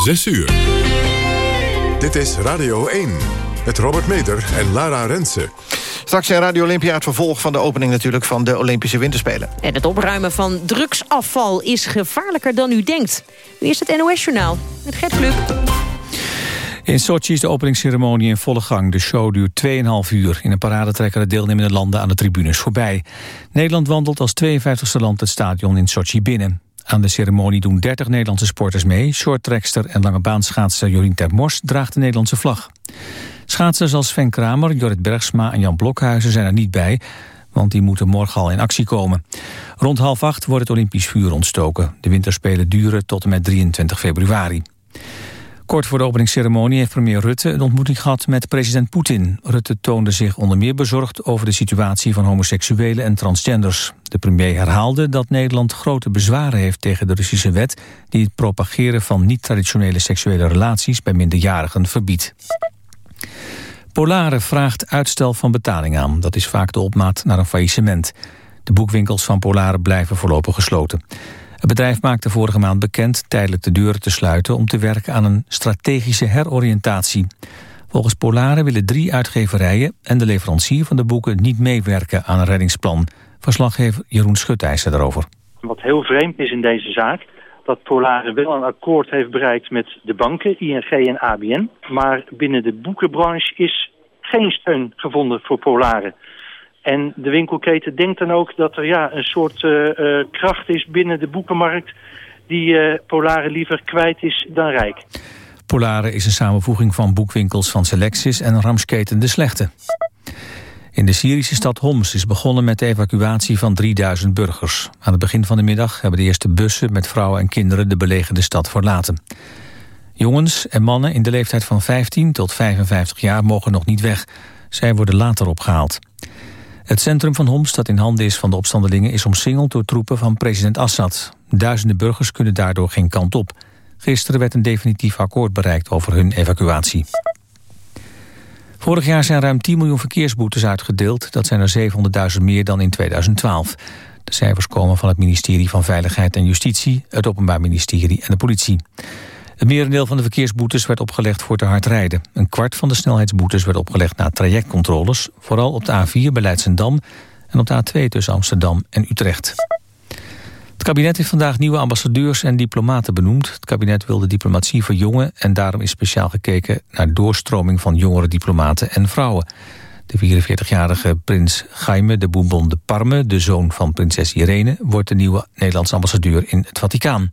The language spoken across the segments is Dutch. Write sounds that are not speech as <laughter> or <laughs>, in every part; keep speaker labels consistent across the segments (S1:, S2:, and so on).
S1: 6 uur. Dit is Radio 1 met Robert Meter en Lara Rensen.
S2: Straks in Radio Olympia het vervolg van de opening natuurlijk van de Olympische Winterspelen.
S3: En het opruimen van drugsafval is gevaarlijker dan u denkt. Nu is het NOS-journaal met Gert Kluk.
S4: In Sochi is de openingsceremonie in volle gang. De show duurt 2,5 uur. In een parade trekken de deelnemende landen aan de tribunes voorbij. Nederland wandelt als 52e land het stadion in Sochi binnen. Aan de ceremonie doen 30 Nederlandse sporters mee. Shorttrekster en lange baanschaatser Jorien Termors draagt de Nederlandse vlag. Schaatsers als Sven Kramer, Jorrit Bergsma en Jan Blokhuizen zijn er niet bij... want die moeten morgen al in actie komen. Rond half acht wordt het Olympisch vuur ontstoken. De winterspelen duren tot en met 23 februari. Kort voor de openingsceremonie heeft premier Rutte een ontmoeting gehad met president Poetin. Rutte toonde zich onder meer bezorgd over de situatie van homoseksuelen en transgenders. De premier herhaalde dat Nederland grote bezwaren heeft tegen de Russische wet... die het propageren van niet-traditionele seksuele relaties bij minderjarigen verbiedt. Polare vraagt uitstel van betaling aan. Dat is vaak de opmaat naar een faillissement. De boekwinkels van Polare blijven voorlopig gesloten. Het bedrijf maakte vorige maand bekend tijdelijk de deuren te sluiten... om te werken aan een strategische heroriëntatie. Volgens Polare willen drie uitgeverijen en de leverancier van de boeken... niet meewerken aan een reddingsplan. Verslaggever Jeroen Schutijzer daarover.
S5: Wat heel vreemd is in deze zaak dat Polare wel een akkoord heeft bereikt met de banken, ING en ABN. Maar binnen de boekenbranche is geen steun gevonden voor Polare. En de winkelketen denkt dan ook dat er ja, een soort uh, uh, kracht is binnen de boekenmarkt... die uh, liever kwijt is dan rijk.
S4: Polare is een samenvoeging van boekwinkels van Selectis en Ramsketen de Slechte. In de Syrische stad Homs is begonnen met de evacuatie van 3000 burgers. Aan het begin van de middag hebben de eerste bussen met vrouwen en kinderen de belegerde stad verlaten. Jongens en mannen in de leeftijd van 15 tot 55 jaar mogen nog niet weg. Zij worden later opgehaald. Het centrum van Homs, dat in handen is van de opstandelingen... is omsingeld door troepen van president Assad. Duizenden burgers kunnen daardoor geen kant op. Gisteren werd een definitief akkoord bereikt over hun evacuatie. Vorig jaar zijn ruim 10 miljoen verkeersboetes uitgedeeld. Dat zijn er 700.000 meer dan in 2012. De cijfers komen van het ministerie van Veiligheid en Justitie... het Openbaar Ministerie en de politie. Het merendeel van de verkeersboetes werd opgelegd voor te hard rijden. Een kwart van de snelheidsboetes werd opgelegd na trajectcontroles... vooral op de A4 bij Leidsendam en op de A2 tussen Amsterdam en Utrecht. Het kabinet heeft vandaag nieuwe ambassadeurs en diplomaten benoemd. Het kabinet wil de diplomatie verjongen... en daarom is speciaal gekeken naar doorstroming van jongere diplomaten en vrouwen. De 44-jarige prins Jaime de Bourbon de Parme, de zoon van prinses Irene... wordt de nieuwe Nederlandse ambassadeur in het Vaticaan.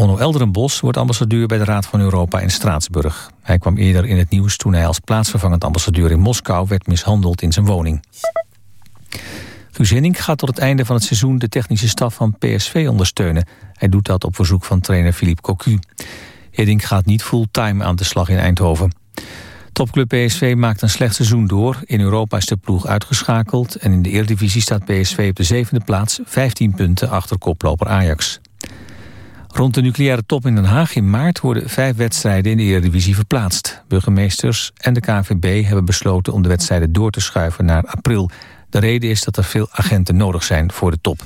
S4: Onno Elderenbos wordt ambassadeur bij de Raad van Europa in Straatsburg. Hij kwam eerder in het nieuws toen hij als plaatsvervangend ambassadeur in Moskou werd mishandeld in zijn woning. Guus gaat tot het einde van het seizoen de technische staf van PSV ondersteunen. Hij doet dat op verzoek van trainer Philippe Cocu. Hiddink gaat niet fulltime aan de slag in Eindhoven. Topclub PSV maakt een slecht seizoen door. In Europa is de ploeg uitgeschakeld en in de Eredivisie staat PSV op de zevende plaats, 15 punten achter koploper Ajax. Rond de nucleaire top in Den Haag in maart worden vijf wedstrijden in de Eredivisie verplaatst. Burgemeesters en de KNVB hebben besloten om de wedstrijden door te schuiven naar april. De reden is dat er veel agenten nodig zijn voor de top.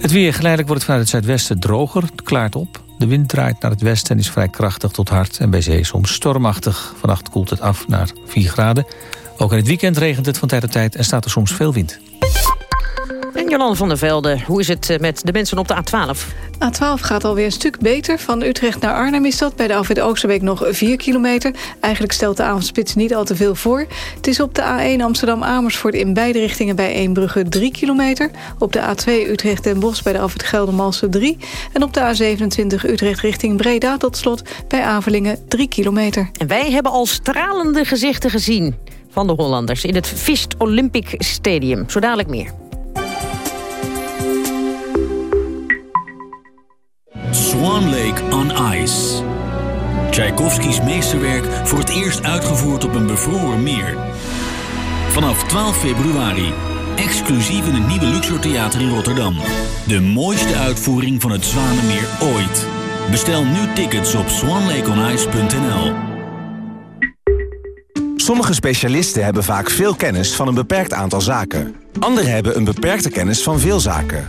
S4: Het weer geleidelijk wordt het vanuit het zuidwesten droger. Het klaart op. De wind draait naar het westen en is vrij krachtig tot hard en bij zee soms stormachtig. Vannacht koelt het af naar 4 graden. Ook in het weekend regent het van tijd tot tijd en staat er soms veel wind.
S3: En Jolande van der Velde, hoe is het eh, met de mensen op de A12?
S6: A12 gaat alweer een stuk beter. Van Utrecht naar Arnhem is dat. Bij de afwit Oosterbeek nog 4 kilometer. Eigenlijk stelt de avondspits niet al te veel voor. Het is op de A1 Amsterdam-Amersfoort in beide richtingen bij Eembrugge 3 kilometer. Op de A2 Utrecht en Bos bij de afwit Geldermalsen 3. En op de A27 Utrecht richting Breda tot slot bij Avelingen 3 kilometer.
S3: En wij hebben al stralende gezichten gezien van de Hollanders... in het Vist Olympic Stadium. Zo dadelijk meer.
S7: Swan Lake on Ice. Tchaikovskis meesterwerk voor het eerst uitgevoerd op een bevroren meer. Vanaf 12 februari, exclusief in het nieuwe Luxor Theater in Rotterdam. De mooiste uitvoering van het Zwanenmeer ooit. Bestel nu tickets op swanlakeonice.nl.
S8: Sommige specialisten hebben vaak veel kennis van een beperkt aantal zaken. Anderen hebben een beperkte kennis van veel zaken.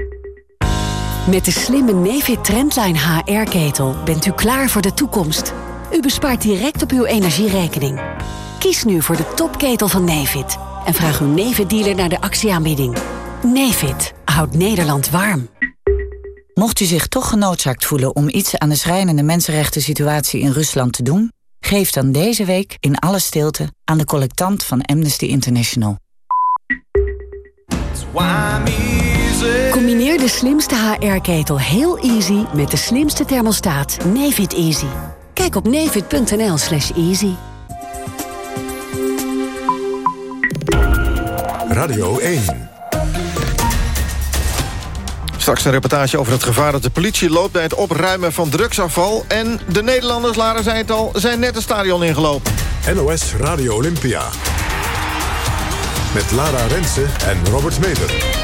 S9: Met de slimme Nefit Trendline HR-ketel bent u klaar voor de toekomst. U bespaart direct op uw energierekening. Kies nu voor de topketel van Nefit en vraag uw Nefit-dealer naar de actieaanbieding. Nefit houdt Nederland warm.
S10: Mocht u zich toch genoodzaakt voelen om iets aan de schrijnende mensenrechten situatie in Rusland te doen, geef dan deze week in alle stilte aan de collectant van Amnesty International.
S9: Combineer de slimste HR-ketel heel easy met de slimste thermostaat Nefit Easy. Kijk op nefit.nl slash easy.
S1: Radio 1.
S2: Straks een reportage over het gevaar dat de politie loopt... bij het opruimen van drugsafval. En de Nederlanders, Lara zei het al, zijn net het stadion ingelopen.
S1: NOS Radio Olympia. Met Lara Rensen en Robert Meter.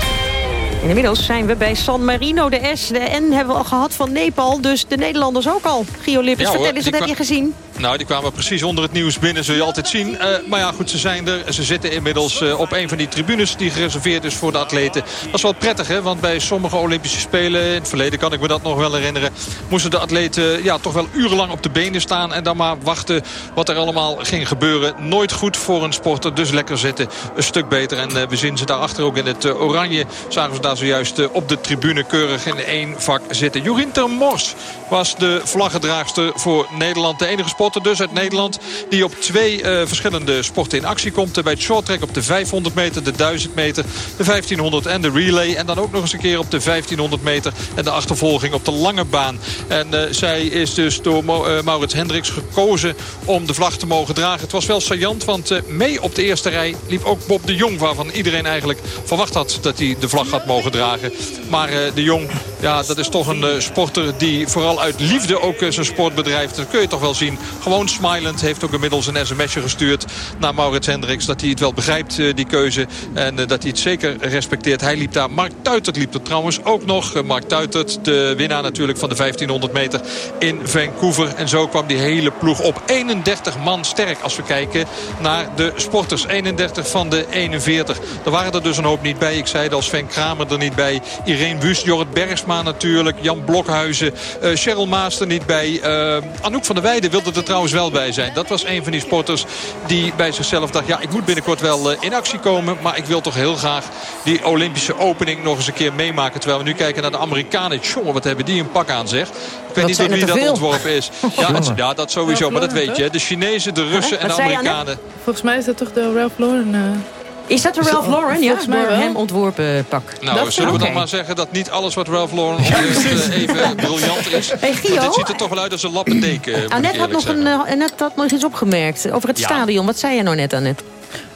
S3: En inmiddels zijn we bij San Marino. De S, de N hebben we al gehad van Nepal. Dus de Nederlanders ook al. Gio Lippers,
S11: Ja,
S3: vertel eens, wat heb je gezien?
S11: Nou, die kwamen precies onder het nieuws binnen, zul je altijd zien. Eh, maar ja, goed, ze zijn er. Ze zitten inmiddels eh, op een van die tribunes die gereserveerd is voor de atleten. Dat is wel prettig, hè? Want bij sommige Olympische Spelen, in het verleden kan ik me dat nog wel herinneren... moesten de atleten ja, toch wel urenlang op de benen staan... en dan maar wachten wat er allemaal ging gebeuren. Nooit goed voor een sporter, dus lekker zitten. Een stuk beter. En eh, we zien ze daarachter ook in het oranje. Zagen ze daar zojuist op de tribune keurig in één vak zitten. Jorien Termors was de vlaggedraagster voor Nederland. De enige sporter dus uit Nederland die op twee eh, verschillende sporten in actie komt. Bij het shorttrack op de 500 meter, de 1000 meter, de 1500 en de relay. En dan ook nog eens een keer op de 1500 meter en de achtervolging op de lange baan. En eh, zij is dus door eh, Maurits Hendricks gekozen om de vlag te mogen dragen. Het was wel saillant, want mee op de eerste rij liep ook Bob de Jong... waarvan iedereen eigenlijk verwacht had dat hij de vlag had mogen dragen. Maar de Jong, ja, dat is toch een eh, sporter die vooral uit liefde ook eh, zijn sport bedrijft. Dat kun je toch wel zien. Gewoon smilend heeft ook inmiddels een sms'je gestuurd naar Maurits Hendricks. Dat hij het wel begrijpt, eh, die keuze. En dat hij het zeker respecteert. Hij liep daar. Mark Tuitert liep er trouwens ook nog. Mark Tuitert, de winnaar natuurlijk van de 1500 meter in Vancouver. En zo kwam die hele ploeg op 31 man sterk. Als we kijken naar de sporters. 31 van de 41. Er waren er dus een hoop niet bij. Ik zei het al, Sven Kramer er niet bij. Irene Wust, Jorrit Bergsma natuurlijk. Jan Blokhuizen. eh Cheryl Maas er niet bij. eh Anouk van der Weijden wilde er trouwens wel bij zijn. Dat was een van die sporters die bij zichzelf dacht... ja, ik moet binnenkort wel eh, in actie komen... maar ik wil toch heel graag die Olympische opening nog eens een keer meemaken. Terwijl we nu kijken naar de Amerikanen. Jongen, wat hebben die een pak aan, zeg. Ik weet
S3: Dat
S11: niet door wie dat ontworpen is. <laughs> Ja, het- ja, dat sowieso, maar dat weet je. De Chinezen, de Russen en de? Amerikanen.
S12: Volgens mij is dat toch de Ralph Lauren...
S3: Is dat de Ralph Lauren? Ja,
S12: Volgens mij
S3: door
S12: wel.
S3: hem ontworpen pak.
S11: Nou,
S12: Dat
S11: zullen we dan
S3: Oké.
S11: maar zeggen dat niet alles wat Ralph Lauren ontwerpt eh, even briljant is.
S3: Hey, Gio?
S11: Dit ziet er toch wel uit als een lappendeken.
S3: Annette had, nog een,
S11: zeggen.
S3: eh, Annette had nog iets opgemerkt over het
S11: Ja.
S3: stadion. Wat zei je nou net, Annette?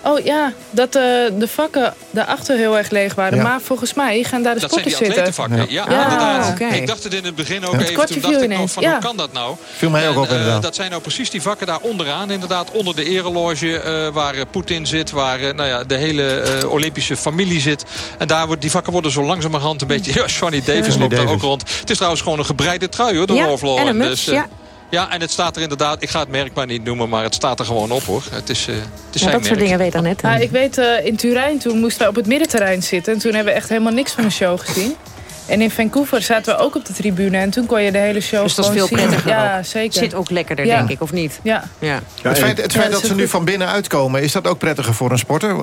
S12: Oh ja, dat eh, de vakken daarachter heel erg leeg waren.
S2: Ja.
S12: Maar volgens mij gaan daar de
S11: Dat zijn die
S12: sporters zitten.
S11: atletenvakken. Ja,
S12: Ja.
S3: Ah.
S11: Ik dacht het in het begin ook
S2: Ja.
S11: even. Toen dacht ik nog van
S12: ja.
S11: hoe kan dat nou?
S2: Viel mij ook
S11: En,
S2: op
S11: eh,
S2: inderdaad.
S11: dat zijn nou precies die vakken daar onderaan. Inderdaad, onder de ereloge eh, waar Poetin zit. Waar nou ja, de hele eh, Olympische familie zit. En daar wordt, die vakken worden zo langzamerhand een beetje... Ja, <laughs> Johnny Davis loopt daar
S2: Davis.
S11: ook rond. Het is trouwens gewoon een gebreide trui hoor, door
S3: Ja,
S11: Ralph Lauren.
S3: en een muts,
S11: Dus,
S3: ja.
S11: Ja, en het staat er inderdaad... Ik ga het merk maar niet noemen, maar het staat er gewoon op hoor. Het is, eh, het is
S3: Ja,
S11: zijn
S3: dat soort dingen weet Annette.
S12: Nou, ik weet, eh, in Turijn toen moesten wij op het middenterrein zitten. En toen hebben we echt helemaal niks van de show gezien. En in Vancouver zaten we ook op de tribune. En toen kon je de hele show
S3: Dus dat is veel prettiger
S12: Ja,
S3: ook.
S12: zeker.
S3: Zit ook lekkerder,
S12: Ja.
S3: denk ik, of niet?
S12: Ja.
S3: ja.
S2: het feit, het feit
S12: Ja,
S2: dat ze nu van binnen uitkomen... is dat ook prettiger voor een sporter?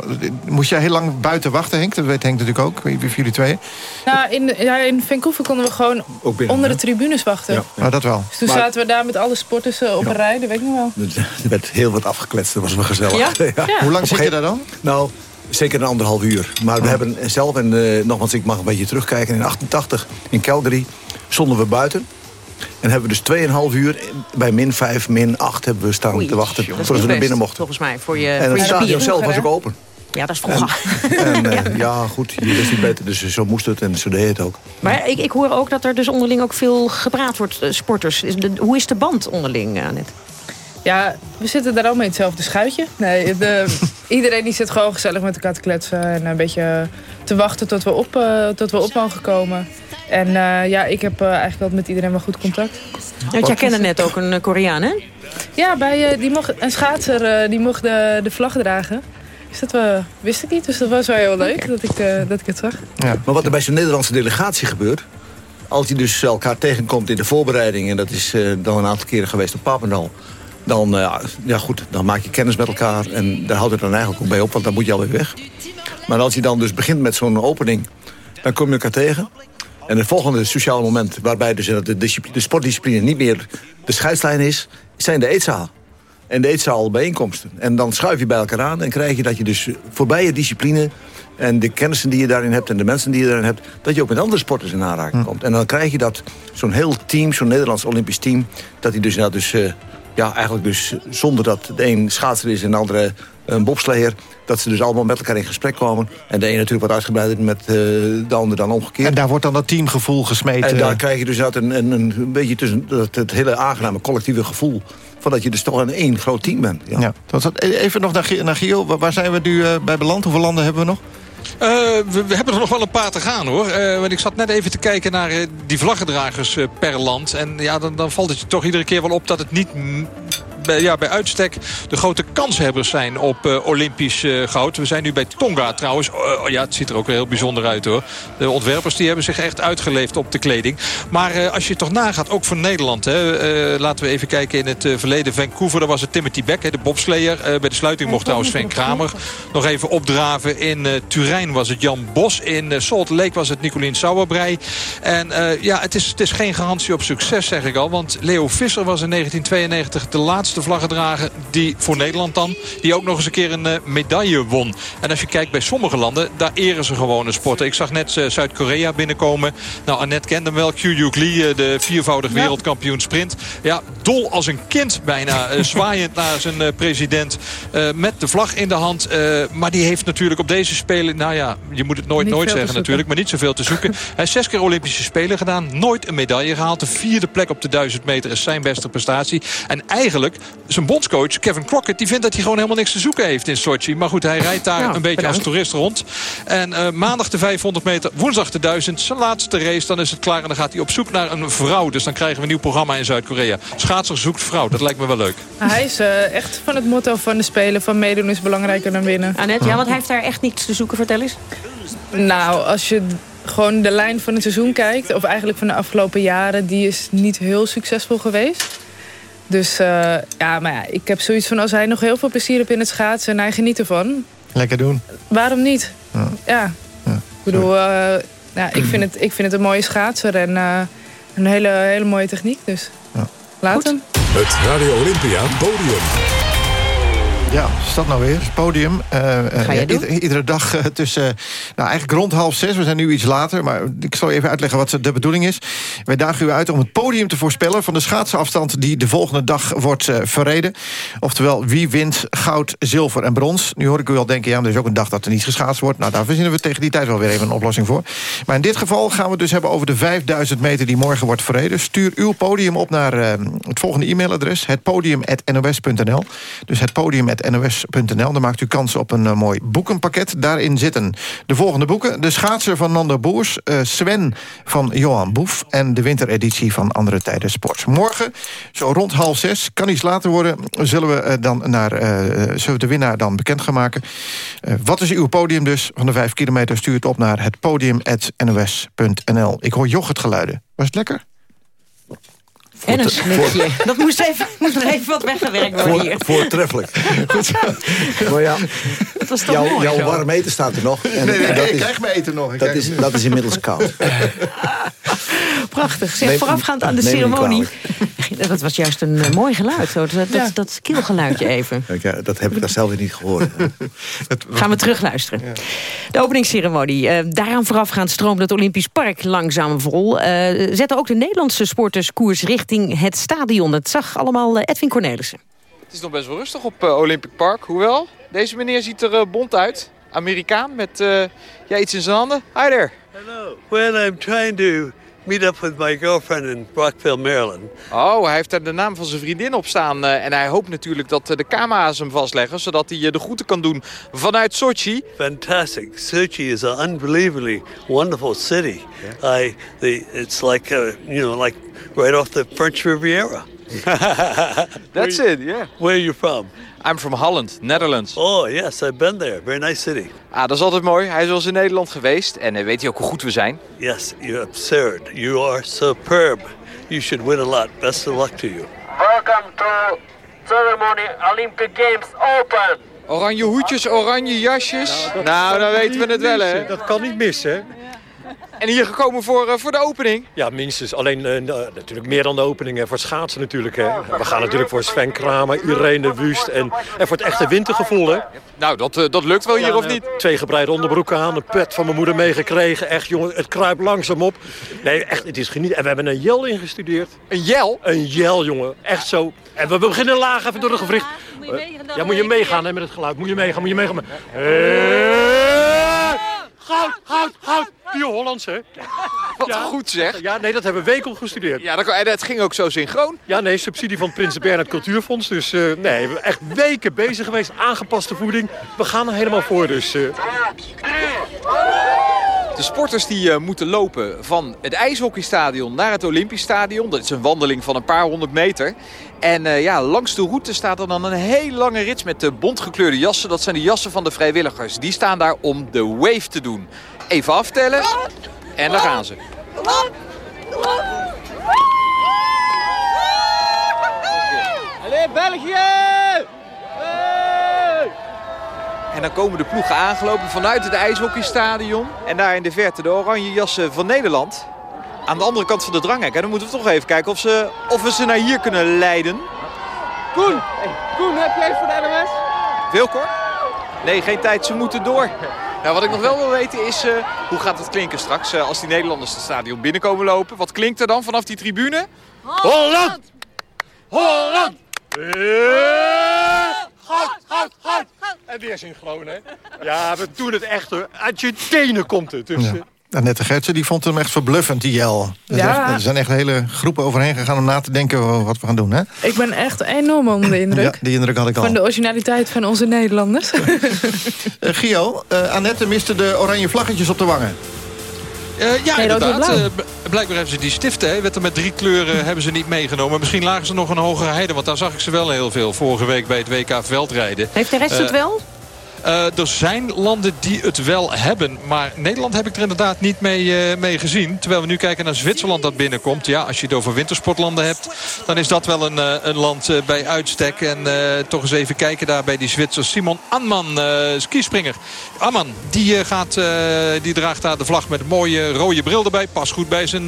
S2: Moest jij heel lang buiten wachten, Henk? Dat weet Henk natuurlijk ook, wie wie jullie twee.
S12: Nou, in, ja, in Vancouver konden we gewoon
S13: binnen,
S12: onder
S13: hè?
S12: de tribunes wachten.
S13: Ja.
S2: Maar dat wel.
S12: Dus toen
S13: Maar-
S12: zaten we daar met alle sporters eh, op een rij, dat weet ik nog wel. <laughs>
S13: Er werd heel wat afgekletst, dat was wel gezellig.
S12: Ja? <laughs> Ja.
S2: Hoe lang zit je daar dan?
S13: Nou, zeker een anderhalf uur. Maar we hebben zelf, en eh, nogmaals, ik mag een beetje terugkijken... in 88 in Calgary stonden we buiten. En hebben we dus 2,5 uur bij min 5, min 8 hebben we staan
S3: Oei,
S13: te wachten... voordat we naar binnen mochten.
S3: Volgens mij, voor je,
S13: en
S3: voor
S13: het
S3: je
S13: stadion
S3: spieren.
S13: zelf was ook open.
S3: Ja, dat is vroeger.
S13: En <laughs> eh, ja, goed, je wist niet beter, dus zo moest het en zo deed het ook.
S3: Maar ik, ik hoor ook dat er dus onderling ook veel gepraat wordt, eh, sporters. Is de, hoe is de band onderling, uh, net?
S12: Ja, we zitten daar allemaal in hetzelfde schuitje. Nee, de, <laughs> iedereen die zit gewoon gezellig met elkaar te kletsen. En een beetje te wachten tot we op, eh, tot we op mogen komen. En eh, ja, ik heb eh, eigenlijk wel met iedereen wel goed contact.
S3: Want jij kende net ook een eh, Koreaan, hè?
S12: Ja, bij, eh, die mocht, een schaatser eh, die mocht de, de vlag dragen. Dus dat eh, wist ik niet. Dus dat was wel heel leuk dat, ik, eh, dat ik het zag.
S13: Maar wat er bij zo'n Nederlandse delegatie gebeurt... als je dus elkaar tegenkomt in de voorbereiding... en dat is eh, dan een aantal keren geweest op Papendal... dan, eh, ja goed, dan maak je kennis met elkaar... en daar houdt het dan eigenlijk ook bij op, want dan moet je alweer weg. Maar als je dan dus begint met zo'n opening... dan kom je elkaar tegen... En het volgende sociale moment waarbij dus de, de sportdiscipline niet meer de scheidslijn is, zijn de eetzaal. En de eetzaalbijeenkomsten. En dan schuif je bij elkaar aan en krijg je dat je dus voorbij je discipline... en de kennissen die je daarin hebt en de mensen die je daarin hebt... dat je ook met andere sporters in aanraking komt. En dan krijg je dat zo'n heel team, zo'n Nederlands Olympisch team... dat die dus, nou, dus eh, ja, eigenlijk dus zonder dat de een schaatser is en de andere een bobsleer... dat ze dus allemaal met elkaar in gesprek komen. En de een natuurlijk wat uitgebreider met eh, de ander dan omgekeerd.
S2: En daar wordt dan dat teamgevoel gesmeten.
S13: En daar krijg je dus uit een, een, een beetje tussen dat, het hele aangename collectieve gevoel... van dat je dus toch een één groot team bent. Ja.
S2: Ja, dat was- even nog naar, naar Giel. Waar- Waar zijn we nu eh, bij beland? Hoeveel landen hebben we nog?
S11: Eh, we, we hebben er nog wel een paar te gaan hoor. Eh, want ik zat net even te kijken naar eh, die vlaggedragers per land. En ja, dan, dan valt het je toch iedere keer wel op dat het niet bij, ja, bij uitstek de grote kanshebbers zijn op eh, Olympisch eh, goud. We zijn nu bij Tonga trouwens. Oh, oh ja, het ziet er ook heel bijzonder uit hoor. De ontwerpers die hebben zich echt uitgeleefd op de kleding. Maar eh, als je toch nagaat, ook voor Nederland. Hè, laten we even kijken in het verleden. Vancouver, daar was het Timothy Beck, hè, de bobsleer. Bij de sluiting mocht trouwens Sven Kramer nog even opdraven. In Turijn was het Jan Bos. In Salt Lake was het Nicolien Sauerbrei. En ja, het is, het is geen garantie op succes, zeg ik al. Want Leo Visser was in 1992 de laatste vlaggedrager die voor Nederland dan... die ook nog eens een keer een eh, medaille won. En als je kijkt bij sommige landen, daar eren ze gewoon een sporten. Ik zag net eh, Zuid-Korea binnenkomen. Nou, Annette kende hem wel. Kyu Lee, eh, de viervoudig wereldkampioen sprint. Ja, dol als een kind bijna. <laughs> zwaaiend naar zijn president. met de vlag in de hand. Maar die heeft natuurlijk op deze Spelen... Nou ja, je moet het nooit
S12: Niet
S11: nooit zeggen natuurlijk. Maar niet zoveel te zoeken. <laughs> Hij heeft zes keer Olympische Spelen gedaan. Nooit een medaille gehaald. De vierde plek op de 1000 meter is zijn beste prestatie. En eigenlijk, zijn bondscoach Kevin Crockett... die vindt dat hij gewoon helemaal niks te zoeken heeft in Sochi. Maar goed, hij rijdt daar een beetje
S3: bedankt.
S11: als toerist rond. En eh, maandag de 500 meter, woensdag de 1000. Zijn laatste race, dan is het klaar. En dan gaat hij op zoek naar een vrouw. Dus dan krijgen we een nieuw programma in Zuid-Korea. Schaatser zoekt vrouw, dat lijkt me wel leuk.
S12: Hij is eh, echt van het motto van de Spelen... van meedoen is belangrijker dan winnen.
S3: Annette, ja, want hij heeft daar echt niets te zoeken. Vertel eens.
S12: Nou, als je gewoon de lijn van het seizoen kijkt... of eigenlijk van de afgelopen jaren... die is niet heel succesvol geweest. Dus eh, ja, maar ja, ik heb zoiets van... als hij nog heel veel plezier heeft in het schaatsen... en hij geniet ervan,
S2: Lekker doen.
S12: waarom niet?
S2: Ja.
S12: Ja, ik bedoel... eh, ja, ik, vind het, ik vind het een mooie schaatser en eh, een hele, hele mooie techniek. Dus laat hem.
S1: Het Radio Olympia podium.
S2: Ja, is dat nou weer? Het podium.
S3: Ga je
S2: ja, ieder- iedere dag eh, tussen, nou eigenlijk rond half zes. We zijn nu iets later, maar ik zal even uitleggen wat de bedoeling is. Wij dagen u uit om het podium te voorspellen van de schaatsafstand die de volgende dag wordt verreden. Oftewel, wie wint goud, zilver en brons? Nu hoor ik u al denken, ja, er is ook een dag dat er niet geschaatst wordt. Nou, daar verzinnen we tegen die tijd wel weer even een oplossing voor. Maar in dit geval gaan we het dus hebben over de 5000 meter die morgen wordt verreden. Stuur uw podium op naar het volgende e-mailadres, hetpodium.nos.nl. Dus hetpodium.nos.nl. nos.nl. Dan maakt u kans op een mooi boekenpakket. Daarin zitten de volgende boeken. De schaatser van Nando Boers, Sven van Johan Boef... en de wintereditie van Andere Tijden Sport. Morgen, zo rond half zes, kan iets later worden... zullen we, dan naar, zullen de winnaar dan bekend gaan maken. wat is uw podium dus van de vijf kilometer? Stuur het op naar het podium.nos.nl. Ik hoor yoghurtgeluiden. Was het lekker?
S3: En een snikje. Dat moest, even, <laughs> moest er even wat weggewerkt worden hier.
S14: Voortreffelijk. Goed. <laughs> Maar ja,
S3: dat was toch
S14: jouw,
S3: mooi,
S14: jouw
S3: zo.
S14: warm eten staat er nog. En,
S2: Nee, nee,
S14: en
S2: nee,
S14: dat
S2: ik
S14: is,
S2: krijg mijn eten nog.
S14: Dat, is, dat is inmiddels koud. <laughs>
S3: Prachtig. Zeg,
S14: Neem-
S3: voorafgaand aan de ceremonie. Dat was juist een eh, mooi geluid. Zo. Dat, dat, dat kielgeluidje even.
S14: Ja, dat heb ik daar zelf weer niet gehoord.
S3: Gaan we terugluisteren. De openingsceremonie. eh, daaraan voorafgaand stroomde het Olympisch Park langzaam vol. Eh, zetten ook de Nederlandse sporters koers richting het stadion. Dat zag allemaal eh, Edwin Cornelissen.
S15: Het is nog best wel rustig op eh, Olympic Park. Hoewel, deze meneer ziet er eh, bont uit. Amerikaan met eh, ja, iets in zijn handen. Hi there.
S16: Well, I'm trying to meet up with my girlfriend in Rockville, Maryland.
S15: Oh, hij heeft daar de naam van zijn vriendin op staan. eh, en hij hoopt natuurlijk dat eh, de camera's hem vastleggen... zodat hij eh, de groeten kan doen vanuit Sochi.
S16: Fantastic. Sochi is an unbelievably wonderful city. I, the, it's like, uh, you know, like right off the French Riviera. <laughs>
S15: That's it, yeah.
S16: Where are you from?
S15: I'm from Holland, Netherlands.
S16: Oh, yes, I've been there. Very nice city.
S15: Ah, dat is altijd mooi. Hij is wel eens in Nederland geweest. En eh, weet hij ook hoe goed we zijn?
S16: Yes, you're absurd. You are superb. You should win a lot. Best of luck to you.
S17: Welcome to ceremony Olympic Games Open.
S15: Oranje hoedjes, oranje jasjes. Nou, dan weten we het wel, hè?
S18: Dat kan niet missen.
S15: En hier gekomen voor, eh, voor de opening?
S18: Ja, minstens. Alleen eh, natuurlijk meer dan de opening. Voor het schaatsen natuurlijk. Hè. We gaan natuurlijk voor Sven Kramer, Irene Wust. En, en voor het echte wintergevoel. Hè.
S15: Nou, dat, eh, dat lukt wel hier,
S18: Ja,
S15: of niet?
S18: Twee gebreide onderbroeken aan, een pet van mijn moeder meegekregen. Echt, jongen, het kruipt langzaam op. Nee, echt, het is genieten. En we hebben een jel ingestudeerd.
S15: Een jel?
S18: Een jel, jongen. Echt zo. En we beginnen laag even door de gewricht. Ja, moet je meegaan hè, met het geluid. Moet je meegaan, moet je meegaan. Eh, Goud, goud, goud. Die Hollandse, hè?
S15: Wat goed zeg.
S18: Ja, nee, dat hebben we weken gestudeerd.
S15: Ja, dat, en het ging ook zo synchroon.
S18: Ja, nee, subsidie van het Prins Bernhard Cultuurfonds. Dus eh, nee, we zijn echt weken bezig geweest. Aangepaste voeding. We gaan er helemaal voor, dus... eh,
S15: De sporters die eh, moeten lopen van het ijshockeystadion naar het Olympisch stadion. Dat is een wandeling van een paar honderd meter. En eh, ja, langs de route staat er dan een hele lange rits met de bontgekleurde jassen. Dat zijn de jassen van de vrijwilligers. Die staan daar om de wave te doen. Even aftellen. En daar gaan ze.
S17: Allez, België!
S15: En dan komen de ploegen aangelopen vanuit het ijshockeystadion. En daar in de verte de oranje jassen van Nederland. Aan de andere kant van de dranghek. En dan moeten we toch even kijken of, ze, of we ze naar hier kunnen leiden.
S17: Koen! Koen, heb jij iets voor de NMS?
S15: Wilco? Nee, geen tijd. Ze moeten door. Nou, wat ik nog wel wil weten is, eh, hoe gaat het klinken straks eh, als die Nederlanders het stadion binnenkomen lopen? Wat klinkt er dan vanaf die tribune?
S17: Holland!
S18: Holland! Goud, goud, goud! En weer synchroon, hè? Ja, we doen het echt, hoor. Uit je tenen komt het. Dus,
S2: Ja.
S18: eh,
S2: Annette Gertsen die vond hem echt verbluffend, die jel. Dus
S12: Ja.
S2: Er zijn echt hele groepen overheen gegaan om na te denken wat we gaan doen. Hè?
S12: Ik ben echt enorm onder de indruk.
S2: Ja, die indruk had ik al.
S12: Van de originaliteit van onze Nederlanders. <laughs>
S2: Eh, Gio, eh, Annette miste de oranje vlaggetjes op de wangen.
S11: Eh, ja,
S12: Nee, en
S11: inderdaad. Blijkbaar hebben ze die stiften. Wetten met drie kleuren <laughs> hebben ze niet meegenomen. Misschien lagen ze nog een hogere heide. Want daar zag ik ze wel heel veel vorige week bij het WK veldrijden.
S3: Heeft de rest
S11: Eh,
S3: het wel?
S11: Eh, er zijn landen die het wel hebben. Maar Nederland heb ik er inderdaad niet mee, eh, mee gezien. Terwijl we nu kijken naar Zwitserland dat binnenkomt. Ja, als je het over wintersportlanden hebt... dan is dat wel een, eh, een land bij uitstek. En toch eens even kijken daar bij die Zwitser. Simon Anman, skispringer. Anman, die, gaat, die draagt daar de vlag met een mooie rode bril erbij. Pas goed bij zijn,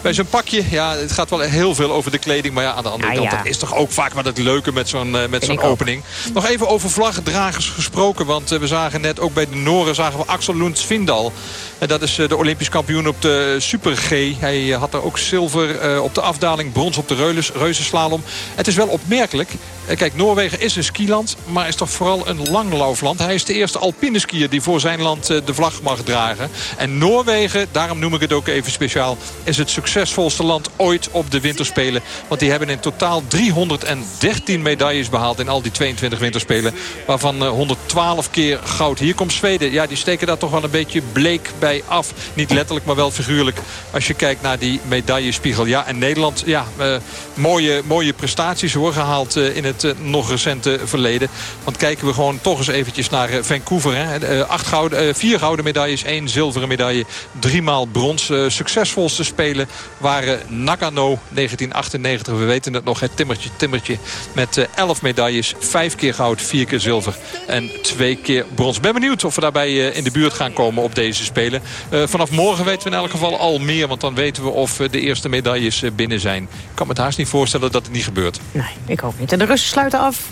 S11: bij zijn pakje. Ja, het gaat wel heel veel over de kleding. Maar ja, aan de andere
S3: Ah,
S11: kant,
S3: ja.
S11: dat is toch ook vaak wat het leuke met zo'n met zo'n opening. Nog even over vlaggedragers gesproken. Want we zagen net ook bij de Noren zagen we Axel Lund Svindal. En dat is de Olympisch kampioen op de Super G. Hij had er ook zilver op de afdaling, brons op de reuzenslalom. Het is wel opmerkelijk. Kijk, Noorwegen is een skiland, maar is toch vooral een langlaufland. Hij is de eerste alpine skier die voor zijn land de vlag mag dragen. En Noorwegen, daarom noem ik het ook even speciaal... is het succesvolste land ooit op de winterspelen. Want die hebben in totaal 313 medailles behaald in al die 22 winterspelen. Waarvan 112 keer goud. Hier komt Zweden. Ja, die steken daar toch wel een beetje bleek bij af. Niet letterlijk, maar wel figuurlijk. Als je kijkt naar die medaillespiegel. Ja, en Nederland, ja, uh, mooie, mooie prestaties hoor, gehaald uh, in het uh, nog recente verleden. Want kijken we gewoon toch eens eventjes naar Vancouver. Hè. gouden, vier gouden medailles, één zilveren medaille. Driemaal brons. succesvolste spelen waren Nagano 1998. We weten het nog, het timmertje, timmertje. Met 11 medailles, vijf keer goud, vier keer zilver en twee keer brons. Ben benieuwd of we daarbij in de buurt gaan komen op deze Spelen. vanaf morgen weten we in elk geval al meer. Want dan weten we of de eerste medailles binnen zijn. Ik kan me het haast niet voorstellen dat het niet gebeurt.
S3: Nee, ik hoop niet. En de Russen sluiten af.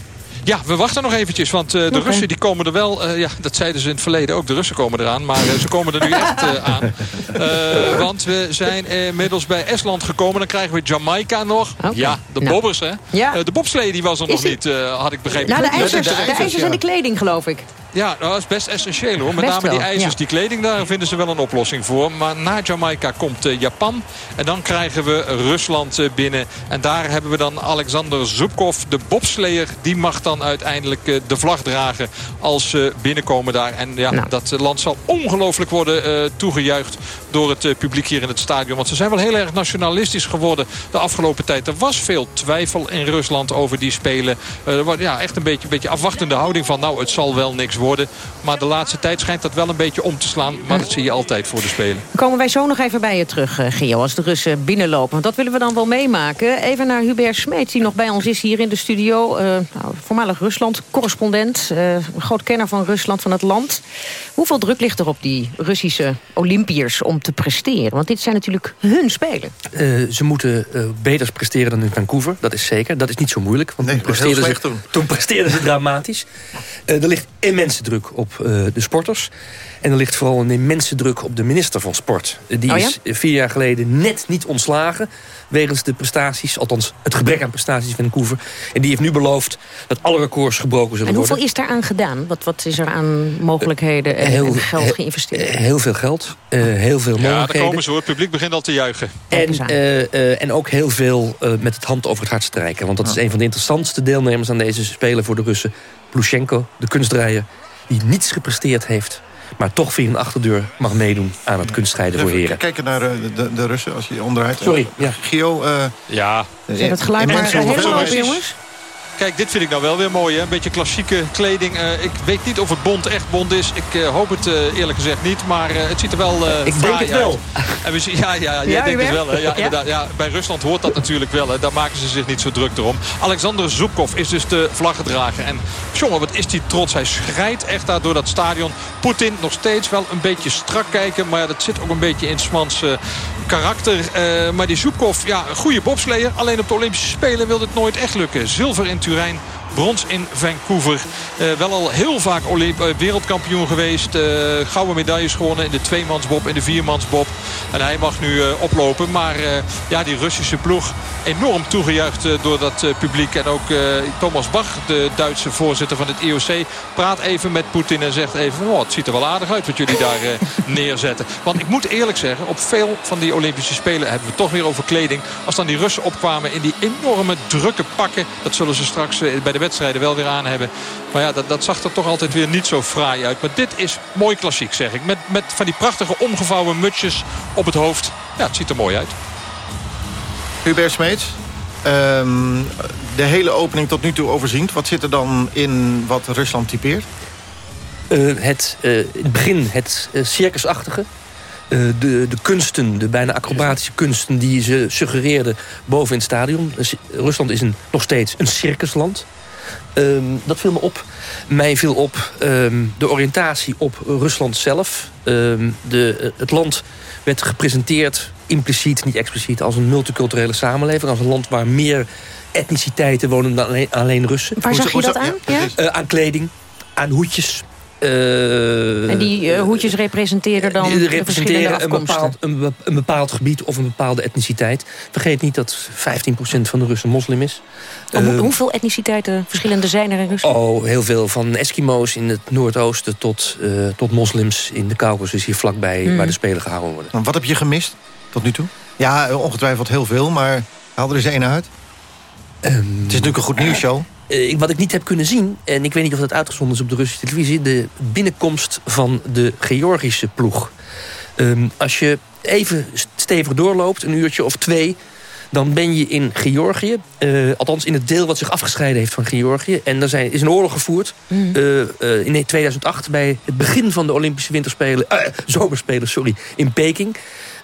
S11: Ja, we wachten nog eventjes, want uh, de okay. Russen die komen er wel... Uh, ja, dat zeiden ze in het verleden ook, de Russen komen eraan. Maar uh, ze komen er nu echt aan. <laughs> want we zijn inmiddels bij Estland gekomen. Dan krijgen we Jamaica nog. Okay. Ja, de nou. bobbers, hè?
S3: Ja.
S11: de bobslee die was er nog niet, had ik begrepen.
S3: Nou, de ijzers, de, de, ijzers, de en de kleding, geloof ik.
S11: Ja, dat is best essentieel hoor. Met best name die ijzers, ja. die kleding, daar vinden ze wel een oplossing voor. Maar na Jamaica komt uh, Japan. En dan krijgen we Rusland uh, binnen. En daar hebben we dan Alexander Zubkov, de bobsleer. Die mag dan uiteindelijk uh, de vlag dragen als ze binnenkomen daar. En ja, nou. dat land zal ongelooflijk worden toegejuicht door het publiek hier in het stadion. Want ze zijn wel heel erg nationalistisch geworden de afgelopen tijd. Er was veel twijfel in Rusland over die spelen. er was ja, echt een beetje, een beetje afwachtende houding van nou, het zal wel niks worden worden. Maar de laatste tijd schijnt dat wel een beetje om te slaan. Maar dat zie je altijd voor de Spelen.
S3: Komen wij zo nog even bij je terug, Gio, als de Russen binnenlopen. Want dat willen we dan wel meemaken. Even naar Hubert Smeet, die nog bij ons is hier in de studio. Uh, nou, voormalig Rusland-correspondent. Uh, een groot kenner van Rusland, van het land. Hoeveel druk ligt er op die Russische Olympiërs om te presteren? Want dit zijn natuurlijk hun Spelen.
S19: Uh, ze moeten beter presteren dan in Vancouver, dat is zeker. Dat is niet zo moeilijk, want nee, toen, presteerden ze, toen presteerden ze dramatisch. er ligt immense druk op uh, de sporters. En er ligt vooral een immense druk op de minister van Sport. Die
S3: oh ja?
S19: is vier jaar geleden net niet ontslagen... wegens de prestaties, althans het gebrek aan prestaties van Vancouver. En die heeft nu beloofd dat alle records gebroken zullen
S3: worden. En hoeveel
S19: worden.
S3: is daaraan gedaan? Wat, wat is er aan mogelijkheden en, heel, en geld geïnvesteerd?
S19: Heel veel geld, uh, heel veel mogelijkheden. Ja, daar
S11: komen ze hoor. Het publiek begint al te juichen.
S19: En, uh, en ook heel veel met het hand over het hart strijken. Want dat is een van de interessantste deelnemers aan deze Spelen voor de Russen. Plushenko, de kunstdraaier, die niets gepresteerd heeft maar toch via een achterdeur mag meedoen aan het kunstrijden voor heren.
S2: Kijken naar de, de, de, Russen als je onderuit...
S19: Sorry, ja.
S2: Gio... Uh,
S11: ja.
S3: Zet het geluid maar helemaal jongens.
S11: Kijk, dit vind ik nou wel weer mooi. Hè? Een beetje klassieke kleding. Uh, ik weet niet of het bond echt bond is. Ik uh, hoop het uh, eerlijk gezegd niet. Maar het ziet er wel
S19: Ik denk het wel.
S11: En we zien, ja, ja, jij ja, denkt het wel. Hè? Ja, ja? ja, bij Rusland hoort dat natuurlijk wel. Hè? Daar maken ze zich niet zo druk erom. Alexander Zubkov is dus de vlaggedrager. En jongen, wat is die trots. Hij schrijdt echt daar door dat stadion. Poetin nog steeds wel een beetje strak kijken. Maar dat zit ook een beetje in Smans karakter. maar die Zubkov, ja, een goede bobsleer. Alleen op de Olympische Spelen wil het nooit echt lukken. Zilver in Turijn. Brons in Vancouver. Uh, wel al heel vaak Olymp wereldkampioen geweest. Uh, gouden medailles gewonnen in de tweemansbob en de viermansbob. En hij mag nu oplopen. Maar ja, die Russische ploeg enorm toegejuicht door dat publiek. En ook Thomas Bach, de Duitse voorzitter van het IOC... praat even met Poetin en zegt even... Oh, het ziet er wel aardig uit wat jullie daar <laughs> neerzetten. Want ik moet eerlijk zeggen, op veel van die Olympische Spelen... hebben we toch weer over kleding. Als dan die Russen opkwamen in die enorme drukke pakken... dat zullen ze straks bij de wedstrijden wel weer aan hebben. Maar ja, dat, dat zag er toch altijd weer niet zo fraai uit. Maar dit is mooi klassiek, zeg ik. Met, met van die prachtige omgevouwen mutsjes op het hoofd. Ja, het ziet er mooi uit.
S2: Hubert Smeets, um, de hele opening tot nu toe overziend. Wat zit er dan in wat Rusland typeert?
S19: Uh, het, uh, in het begin het uh, circusachtige. de, de kunsten, de bijna acrobatische kunsten... die ze suggereerden boven in het stadion. Rusland is een, nog steeds een circusland. Um, dat viel me op. Mij viel op um, de oriëntatie op Rusland zelf. Um, de, het land werd gepresenteerd, impliciet, niet expliciet... als een multiculturele samenleving. Als een land waar meer etniciteiten wonen dan alleen, alleen Russen.
S3: Waar zag je dat aan? Ja?
S19: Uh, aan kleding, aan hoedjes, Eh,
S3: en die uh, hoedjes representeerden dan
S19: die
S3: de verschillende
S19: een bepaald, een, een, bepaald gebied of een bepaalde etniciteit. Vergeet niet dat 15% van de Russen moslim is.
S3: Oh, uh, hoeveel etniciteiten verschillende zijn er in Rusland?
S19: Oh, heel veel. Van Eskimo's in het noordoosten tot, tot moslims in de Caucasus hier vlakbij mm. waar de Spelen gehouden worden.
S2: Wat heb je gemist tot nu toe? Ja, ongetwijfeld heel veel, maar haal er eens één uit. Um, het is natuurlijk een goed nieuwsshow.
S19: Uh, wat ik niet heb kunnen zien, en ik weet niet of dat uitgezonden is op de Russische televisie... de binnenkomst van de Georgische ploeg. Um, als je even stevig doorloopt, een uurtje of twee... dan ben je in Georgië, uh, althans in het deel wat zich afgescheiden heeft van Georgië. En er zijn, is een oorlog gevoerd mm. uh, in 2008 bij het begin van de Olympische Winterspelen... Zomerspelen, sorry, in Peking...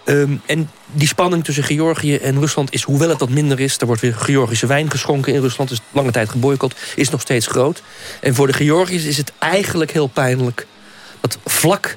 S19: Um, en die spanning tussen Georgië en Rusland is, hoewel het wat minder is... er wordt weer Georgische wijn geschonken in Rusland... is lange tijd geboycott, is nog steeds groot. En voor de Georgiërs is het eigenlijk heel pijnlijk... dat vlak